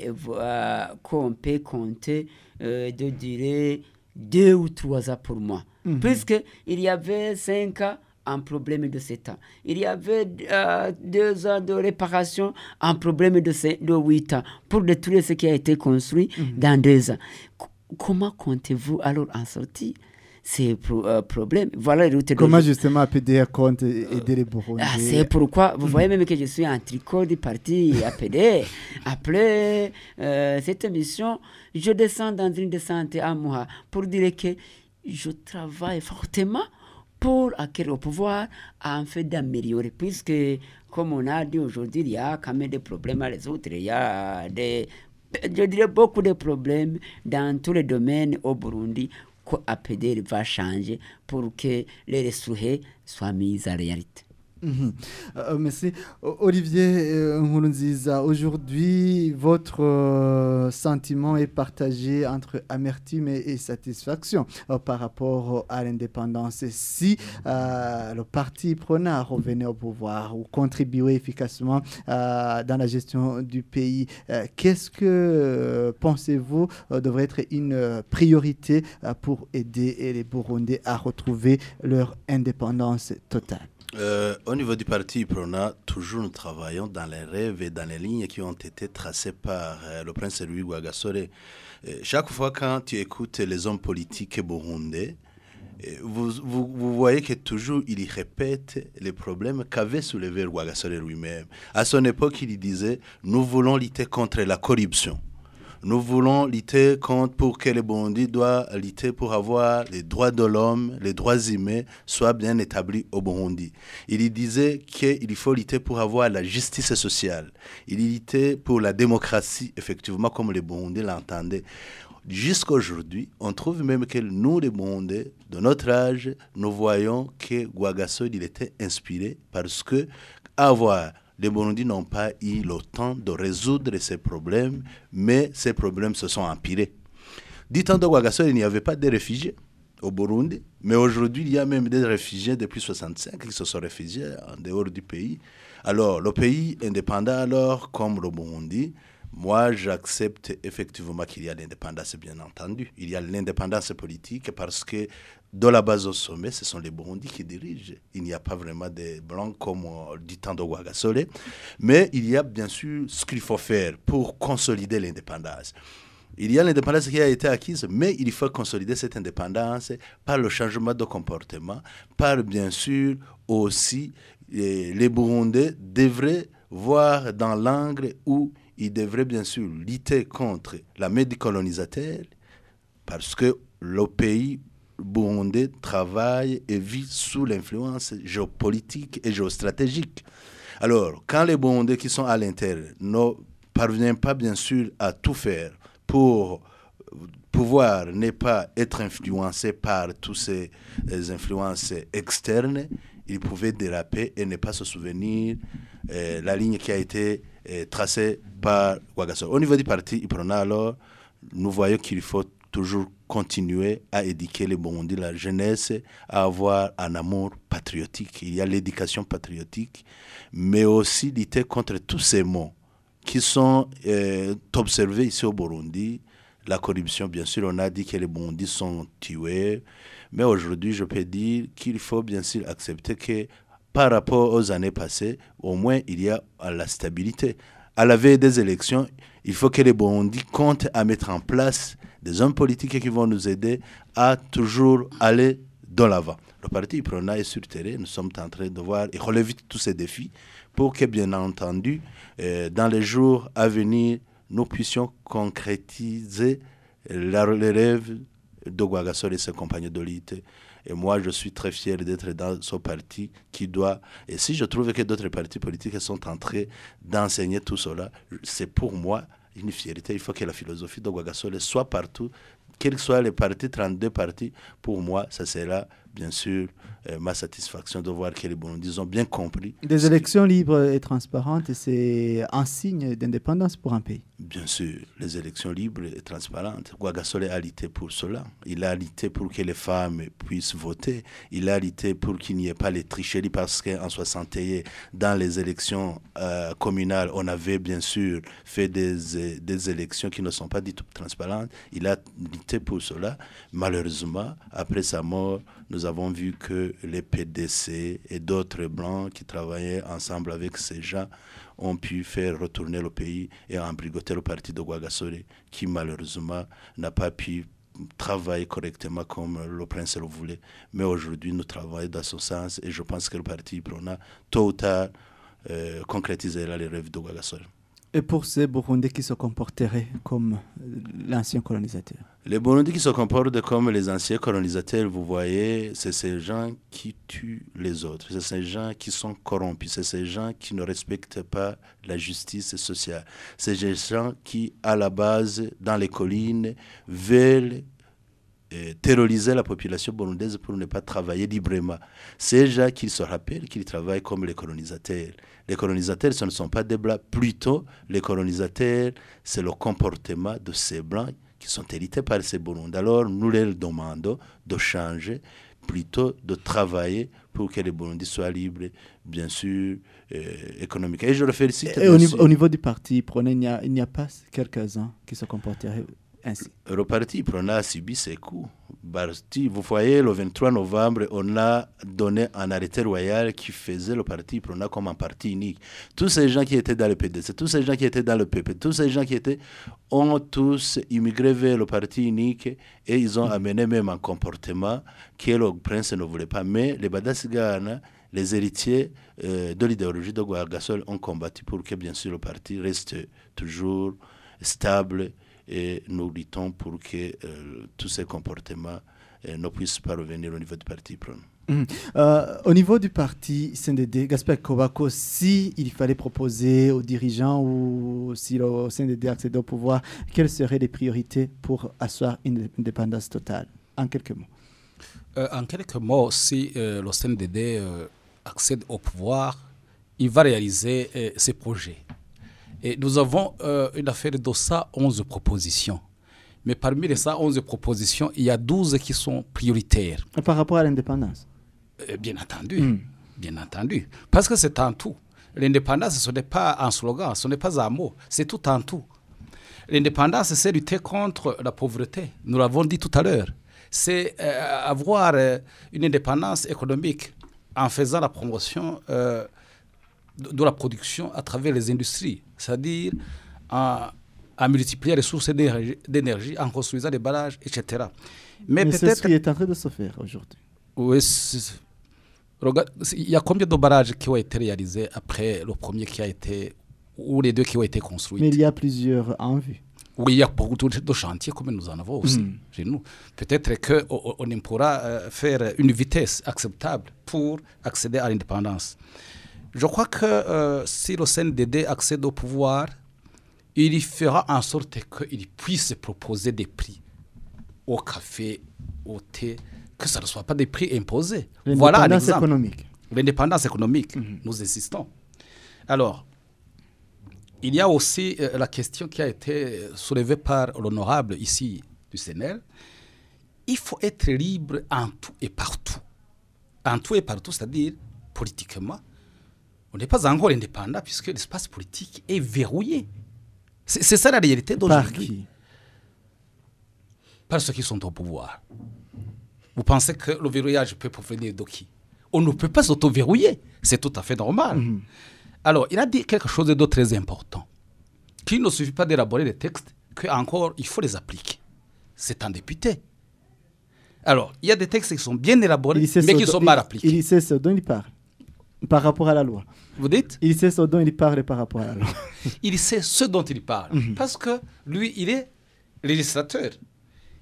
qu'on peut compter de durée deux ou trois ans pour moi. Puisqu'il y avait cinq ans un problème de sept ans. Il y avait euh, deux ans de réparation, un problème de, sept- de 8 ans pour détruire ce qui a été construit dans deux ans. C- comment comptez-vous alors en sortir ces pro- euh, problèmes? Voilà de Comment justement APD compte aider les Burundais ah, c'est pourquoi, vous voyez même que je suis en tricot du parti APD. Après euh, cette émission, je descends dans une descente à moi pour dire que je travaille fortement pour acquérir au pouvoir fait d'améliorer. Puisque, comme on a dit aujourd'hui, il y a quand même des problèmes à résoudre. Il y a des, je dirais beaucoup de problèmes dans tous les domaines au Burundi que APD va changer pour que les ressources soient mises en réalité. Mhm. Euh, merci. O- Olivier euh, aujourd'hui, votre euh, sentiment est partagé entre amertume et, satisfaction euh, par rapport à l'indépendance. Si euh, le parti Prona revenait au pouvoir ou contribuait efficacement euh, dans la gestion du pays, euh, qu'est-ce que euh, pensez-vous euh, devrait être une euh, priorité euh, pour aider les Burundais à retrouver leur indépendance totale? Euh, au niveau du parti Prona, toujours nous travaillons dans les rêves et dans les lignes qui ont été tracées par euh, le prince Louis Ouagasore. Euh, chaque fois quand tu écoutes les hommes politiques burundais, euh, vous, vous, voyez que toujours il répète les problèmes qu'avait soulevé Ouagasore lui-même. À son époque, il disait Nous voulons lutter contre la corruption. Nous voulons lutter contre pour que le Burundi doit lutter pour avoir les droits de l'homme, les droits humains soient bien établis au Burundi. Il disait qu'il faut lutter pour avoir la justice sociale. Il luttait pour la démocratie, effectivement, comme les Burundais l'entendaient. Jusqu'à aujourd'hui, on trouve même que nous, les Burundais, de notre âge, nous voyons que Guagasso, il était inspiré parce que avoir les Burundis n'ont pas eu le temps de résoudre ces problèmes, mais ces problèmes se sont empirés. Du temps de il n'y avait pas de réfugiés au Burundi, mais aujourd'hui, il y a même des réfugiés depuis 65 qui se sont réfugiés en dehors du pays. Alors, le pays indépendant, alors, comme le Burundi, moi, j'accepte effectivement qu'il y a l'indépendance, bien entendu. Il y a l'indépendance politique parce que de la base au sommet, ce sont les Burundis qui dirigent. Il n'y a pas vraiment de blancs comme euh, du temps de. Mais il y a bien sûr ce qu'il faut faire pour consolider l'indépendance. Il y a l'indépendance qui a été acquise, mais il faut consolider cette indépendance par le changement de comportement, par bien sûr aussi eh, les Burundais devraient voir dans l'angle où ils devraient bien sûr lutter contre la main parce que le pays burundais travaille et vit sous l'influence géopolitique et géostratégique. Alors, quand les Burundais qui sont à l'intérieur ne parviennent pas bien sûr à tout faire pour pouvoir ne pas être influencés par toutes ces euh, influences externes, ils pouvaient déraper et ne pas se souvenir euh, la ligne qui a été euh, tracée par Ouagassou. Au niveau du parti Iprona, alors, nous voyons qu'il faut toujours continuer à éduquer les Burundis, la jeunesse, à avoir un amour patriotique. Il y a l'éducation patriotique, mais aussi lutter contre tous ces mots qui sont euh, observés ici au Burundi. La corruption, bien sûr, on a dit que les Burundis sont tués, mais aujourd'hui, je peux dire qu'il faut bien sûr accepter que par rapport aux années passées, au moins il y a la stabilité. À la veille des élections, il faut que les Burundis comptent à mettre en place des hommes politiques qui vont nous aider à toujours aller de l'avant. Le parti Prona est sur le terrain, nous sommes en train de voir et relever tous ces défis pour que, bien entendu, euh, dans les jours à venir, nous puissions concrétiser les rêves de Guagasol et ses compagnons de lutte. Et moi, je suis très fier d'être dans ce parti qui doit. Et si je trouve que d'autres partis politiques sont en train d'enseigner tout cela, c'est pour moi une fierté. Il faut que la philosophie de Guagasol soit partout, quels que soient les partis, 32 partis, pour moi, ça sera bien sûr euh, ma satisfaction de voir que les Burundis ont bien compris. Des élections libres et transparentes, c'est un signe d'indépendance pour un pays. Bien sûr, les élections libres et transparentes. Guagasole a lutté pour cela. Il a lutté pour que les femmes puissent voter. Il a lutté pour qu'il n'y ait pas les tricheries parce qu'en 61, dans les élections euh, communales, on avait bien sûr fait des, des élections qui ne sont pas du tout transparentes. Il a lutté pour cela. Malheureusement, après sa mort, nous avons vu que les PDC et d'autres blancs qui travaillaient ensemble avec ces gens ont pu faire retourner le pays et embrigoter le parti de Guagasore qui malheureusement n'a pas pu travailler correctement comme le prince le voulait. Mais aujourd'hui, nous travaillons dans ce sens et je pense que le parti Prona, tôt ou tard, euh, concrétisera les rêves de Guagasore. Et pour ces Burundais qui se comporteraient comme l'ancien colonisateur? Les Burundais qui se comportent comme les anciens colonisateurs, vous voyez, c'est ces gens qui tuent les autres, c'est ces gens qui sont corrompus, c'est ces gens qui ne respectent pas la justice sociale, c'est ces gens qui, à la base, dans les collines, veulent euh, terroriser la population burundaise pour ne pas travailler librement. Ces gens qui se rappellent qu'ils travaillent comme les colonisateurs. Les colonisateurs, ce ne sont pas des blancs. Plutôt, les colonisateurs, c'est le comportement de ces blancs qui sont hérités par ces Burundais. Alors, nous leur demandons de changer, plutôt de travailler pour que les Burundis soient libres, bien sûr, euh, économiquement. Et je le félicite. Et au niveau, au niveau, du parti, il n'y a, a, pas quelques-uns qui se comporteraient Le parti Prona a subi ses coups. Vous voyez, le 23 novembre, on a donné un arrêté royal qui faisait le parti Prona comme un parti unique. Tous ces gens qui étaient dans le PDC, tous ces gens qui étaient dans le PP, tous ces gens qui étaient, ont tous immigré vers le parti unique et ils ont amené même un comportement que le prince ne voulait pas. Mais les Badasigana, les héritiers euh, de l'idéologie de Guagasol ont combattu pour que, bien sûr, le parti reste toujours stable et nous luttons pour que euh, tous ces comportements euh, ne puissent pas revenir au niveau du parti. Mmh. Euh, au niveau du parti CNDD, Gaspard Kobako, si il fallait proposer aux dirigeants ou si le CNDD accède au pouvoir, quelles seraient les priorités pour asseoir une indépendance totale? En quelques mots. en quelques mots, si le CNDD accède au pouvoir, il va réaliser ses projets. Et nous avons euh, une affaire de 111 propositions. Mais parmi les 111 propositions, il y a 12 qui sont prioritaires. Et par rapport à l'indépendance euh, Bien entendu. Mm. Bien entendu. Parce que c'est un tout. L'indépendance, ce n'est pas un slogan, ce n'est pas un mot, c'est tout un tout. L'indépendance, c'est lutter contre la pauvreté. Nous l'avons dit tout à l'heure. C'est euh, avoir euh, une indépendance économique en faisant la promotion de, la production à travers les industries, c'est-à-dire en, en, multiplier les sources d'énergie, en construisant des barrages, etc. Mais, Mais c'est ce qui est en train de se faire aujourd'hui. Oui, regarde, il y a combien de barrages qui ont été réalisés après le premier qui a été, ou les deux qui ont été construits? Mais il y a plusieurs en vue. Oui, il y a beaucoup de chantiers comme nous en avons aussi mm. chez nous. Peut-être qu'on on pourra euh, faire une vitesse acceptable pour accéder à l'indépendance. Je crois que euh, si le CNDD accède au pouvoir, il fera en sorte qu'il puisse proposer des prix au café, au thé, que ce ne soit pas des prix imposés. Voilà un exemple. économique. L'indépendance économique, mm -hmm. nous insistons. Alors, il y a aussi euh, la question qui a été soulevée par l'honorable ici du Sénat. Il faut être libre en tout et partout. En tout et partout, c'est-à-dire politiquement. On n'est pas encore indépendant puisque l'espace politique est verrouillé. C'est ça la réalité d'aujourd'hui. Par ceux qui sont au pouvoir. Vous pensez que le verrouillage peut provenir de qui? On ne peut pas s'auto-verrouiller. C'est tout à fait normal. Mm -hmm. Alors, il a dit quelque chose de très important. Qu'il ne suffit pas d'élaborer des textes, qu'encore, il faut les appliquer. C'est un député. Alors, il y a des textes qui sont bien élaborés, mais qui sont mal appliqués. Il sait ce dont il parle par rapport à la loi. Vous dites Il sait ce dont il parle par rapport à la loi. il sait ce dont il parle. Mm -hmm. Parce que lui, il est législateur.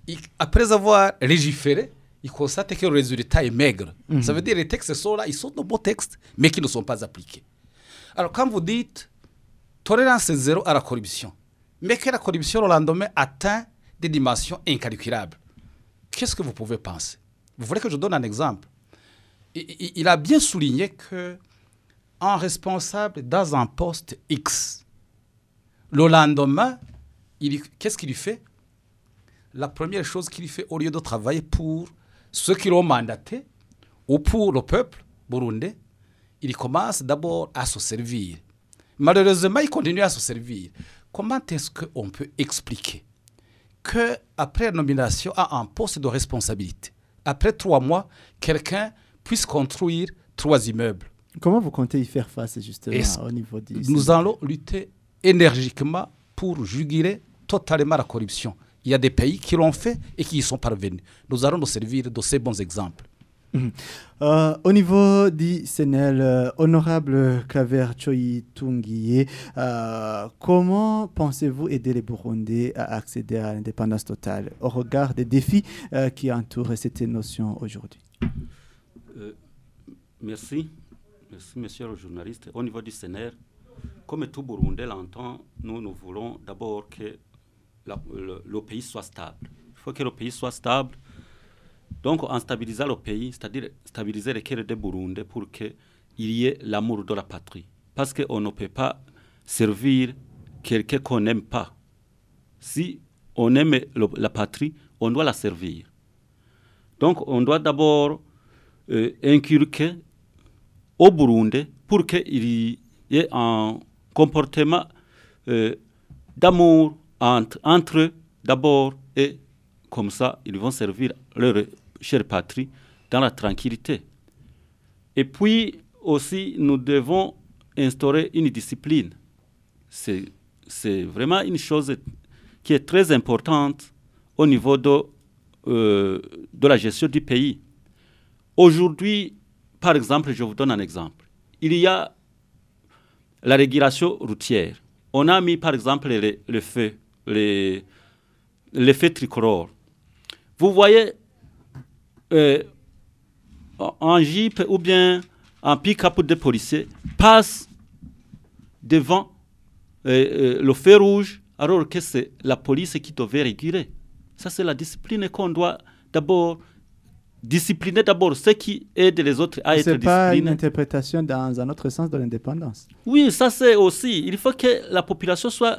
Il, après avoir légiféré, il constate que le résultat est maigre. Mm -hmm. Ça veut dire que les textes sont là, ils sont de beaux textes, mais qui ne sont pas appliqués. Alors, quand vous dites tolérance zéro à la corruption, mais que la corruption, le lendemain, atteint des dimensions incalculables, qu'est-ce que vous pouvez penser? Vous voulez que je donne un exemple? Il, il a bien souligné que un responsable dans un poste X, le lendemain, qu'est-ce qu'il fait? La première chose qu'il fait, au lieu de travailler pour ceux qui l'ont mandaté ou pour le peuple burundais, il commence d'abord à se servir. Malheureusement, il continue à se servir. Comment est-ce qu'on peut expliquer que après la nomination à un poste de responsabilité, après trois mois, quelqu'un puisse construire trois immeubles? Comment vous comptez y faire face justement au niveau du... Nous allons lutter énergiquement pour juguler totalement la corruption? Il y a des pays qui l'ont fait et qui y sont parvenus. Nous allons nous servir de ces bons exemples. Euh, au niveau du Sénel, euh, honorable Claver Choi Tungiye, euh, comment pensez-vous aider les Burundais à accéder à l'indépendance totale au regard des défis euh, qui entourent cette notion aujourd'hui? Euh, merci. Merci, monsieur le journaliste. Au niveau du CNR, comme tout Burundais l'entend, nous, nous voulons d'abord que le, pays soit stable. Il faut que le pays soit stable. Donc, en stabilisant le pays, c'est-à-dire stabiliser le cœur des Burundais pour qu'il y ait l'amour de la patrie. Parce qu'on ne peut pas servir quelqu'un qu'on n'aime pas. Si on aime la patrie, on doit la servir. Donc, on doit d'abord euh, inculquer au Burundi pour qu'il y ait un comportement euh, d'amour entre, entre eux d'abord et comme ça, ils vont servir leur chère patrie dans la tranquillité. Et puis aussi, nous devons instaurer une discipline. C'est vraiment une chose qui est très importante au niveau de, euh, de la gestion du pays. Aujourd'hui, par exemple, je vous donne un exemple. Il y a la régulation routière. On a mis, par exemple, les, les feux, les. Vous voyez, euh, un jeep ou bien un pick-up de policiers passe devant euh, euh, le feu rouge alors que c'est la police qui devait réguler. Ça, c'est la discipline qu'on doit d'abord discipliner d'abord ceux qui aident les autres à être C'est pas une disciplinés. interprétation dans un autre sens de l'indépendance. Oui, ça c'est aussi. Il faut que la population soit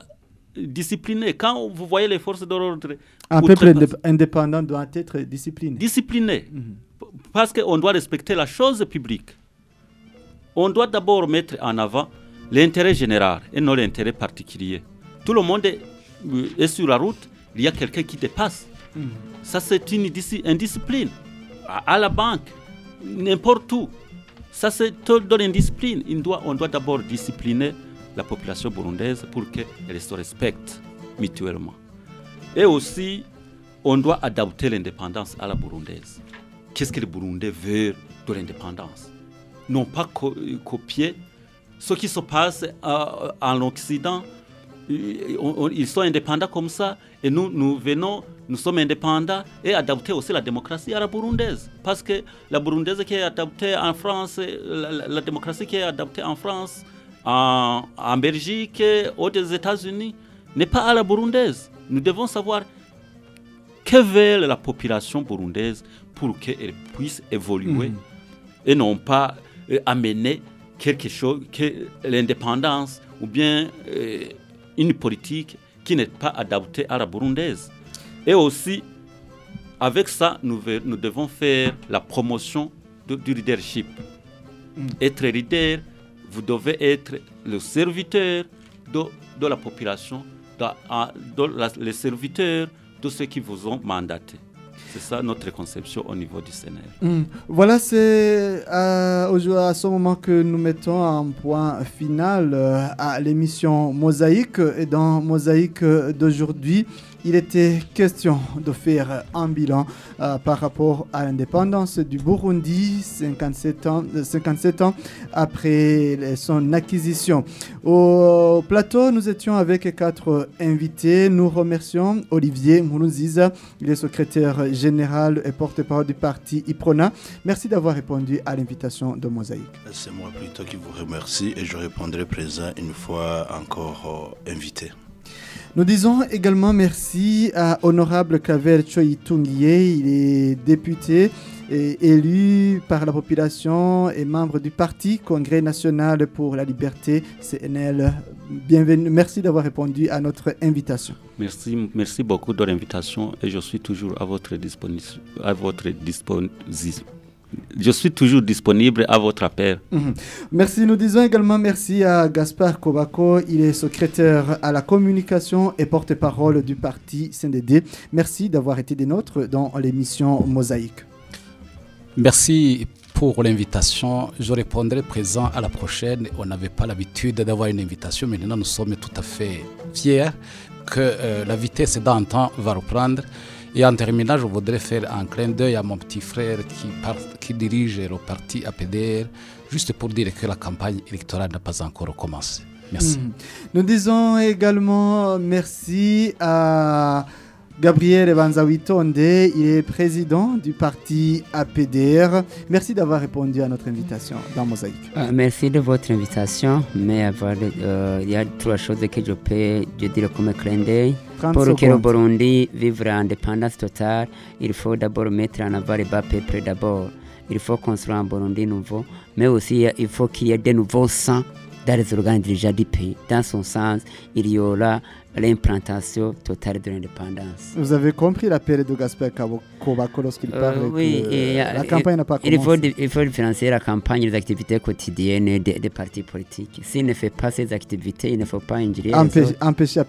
disciplinée. Quand vous voyez les forces de l'ordre Un peuple indépendant doit être discipliné. disciplinées, Mhm. P- parce qu'on doit respecter la chose publique. On doit d'abord mettre en avant l'intérêt général et non l'intérêt particulier. Tout le monde est, euh, sur la route, il y a quelqu'un qui dépasse. Mhm. Ça, c'est une disci- indiscipline. À, la banque, n'importe où. Ça, c'est tout de l'indiscipline. Il doit- on doit d'abord discipliner la population burundaise pour qu'elle se respecte mutuellement. Et aussi, on doit adapter l'indépendance à la burundaise. Qu'est-ce que les Burundais veulent de l'indépendance? Non pas co- copier ce qui se passe en Occident. Ils sont indépendants comme ça et nous, nous venons, nous sommes indépendants et adapter aussi la démocratie à la burundaise. Parce que la burundaise qui est adaptée en France, la, la- la démocratie qui est adaptée en France, en, en Belgique, aux États-Unis, n'est pas à la burundaise. Nous devons savoir que veut la population burundaise pour qu'elle puisse évoluer Mhm. et non pas euh, amener quelque chose, que l'indépendance ou bien euh, une politique qui n'est pas adaptée à la burundaise. Et aussi, avec ça, nous, devons faire la promotion de- du leadership. Mm. Être leader, vous devez être le serviteur de, de la population, de, de la- le serviteur de ceux qui vous ont mandaté. C'est ça notre conception au niveau du Sénat. Hmm. Voilà, c'est au- à ce moment que nous mettons un point final euh, à l'émission Mosaïque. Et dans Mosaïque euh, d'aujourd'hui, il était question de faire un bilan euh, par rapport à l'indépendance du Burundi, 57 ans, euh, 57 ans après son acquisition. Au plateau, nous étions avec quatre invités. Nous remercions Olivier Mourouziza, il est secrétaire général et porte-parole du parti IPRONA. Merci d'avoir répondu à l'invitation de Mosaïque. C'est moi plutôt qui vous remercie et je répondrai présent une fois encore euh, invité. Nous disons également merci à Honorable Claver Choi Tungiye, il est député élu par la population et membre du parti Congrès national pour la liberté, CNL. Bienvenue, merci d'avoir répondu à notre invitation. Merci, merci beaucoup de l'invitation et je suis toujours à votre. À votre disposition je suis toujours disponible à votre appel. Mhm. Merci. Nous disons également merci à Gaspard Kobako. Il est secrétaire à la communication et porte-parole du parti CNDD. Merci d'avoir été des nôtres dans l'émission Mosaïque. Merci pour l'invitation. Je répondrai présent à la prochaine. On n'avait pas l'habitude d'avoir une invitation. Maintenant, nous sommes tout à fait fiers que euh, la vitesse d'un temps va reprendre. Et en terminant, je voudrais faire un clin d'œil à mon petit frère qui, qui dirige le parti APDR, juste pour dire que la campagne électorale n'a pas encore commencé. Merci. Hmm. Nous disons également merci à Gabriel Evanzawitonde, il est président du parti APDR. Merci d'avoir répondu à notre invitation dans Mosaïque. Euh, merci de votre invitation, mais euh, il y a trois choses que je peux dire comme clin d'œil. Pour que le Burundi vive l'indépendance totale, il faut d'abord mettre en avant les bas peuples d'abord. Il faut construire un Burundi nouveau, mais aussi il faut qu'il y ait de nouveaux sangs dans les organes dirigeants du pays. Dans son sens, il y aura l'implantation totale de l'indépendance. Vous avez compris l'appel de Gaspard Kobako lorsqu'il euh, parle oui, que et, la campagne n'a pas il commencé. Faut, il faut financer la campagne des activités quotidiennes des, des partis politiques. S'il ne fait pas ces activités, il ne faut pas injurer Empêcher, empêcher.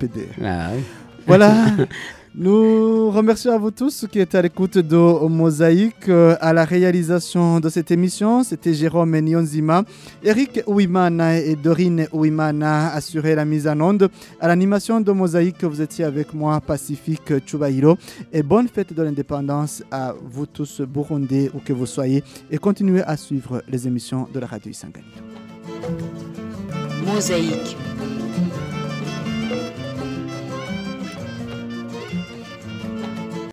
Ah, oui. Voilà. Nous remercions à vous tous qui êtes à l'écoute de Mosaïque. Euh, à la réalisation de cette émission, c'était Jérôme Nyonzima. Eric Ouimana et Dorine Ouimana assuraient la mise en onde. À l'animation de Mosaïque, vous étiez avec moi, Pacifique Chubahiro. Et bonne fête de l'indépendance à vous tous, Burundais, où que vous soyez. Et continuez à suivre les émissions de la radio Isangani. Mosaïque.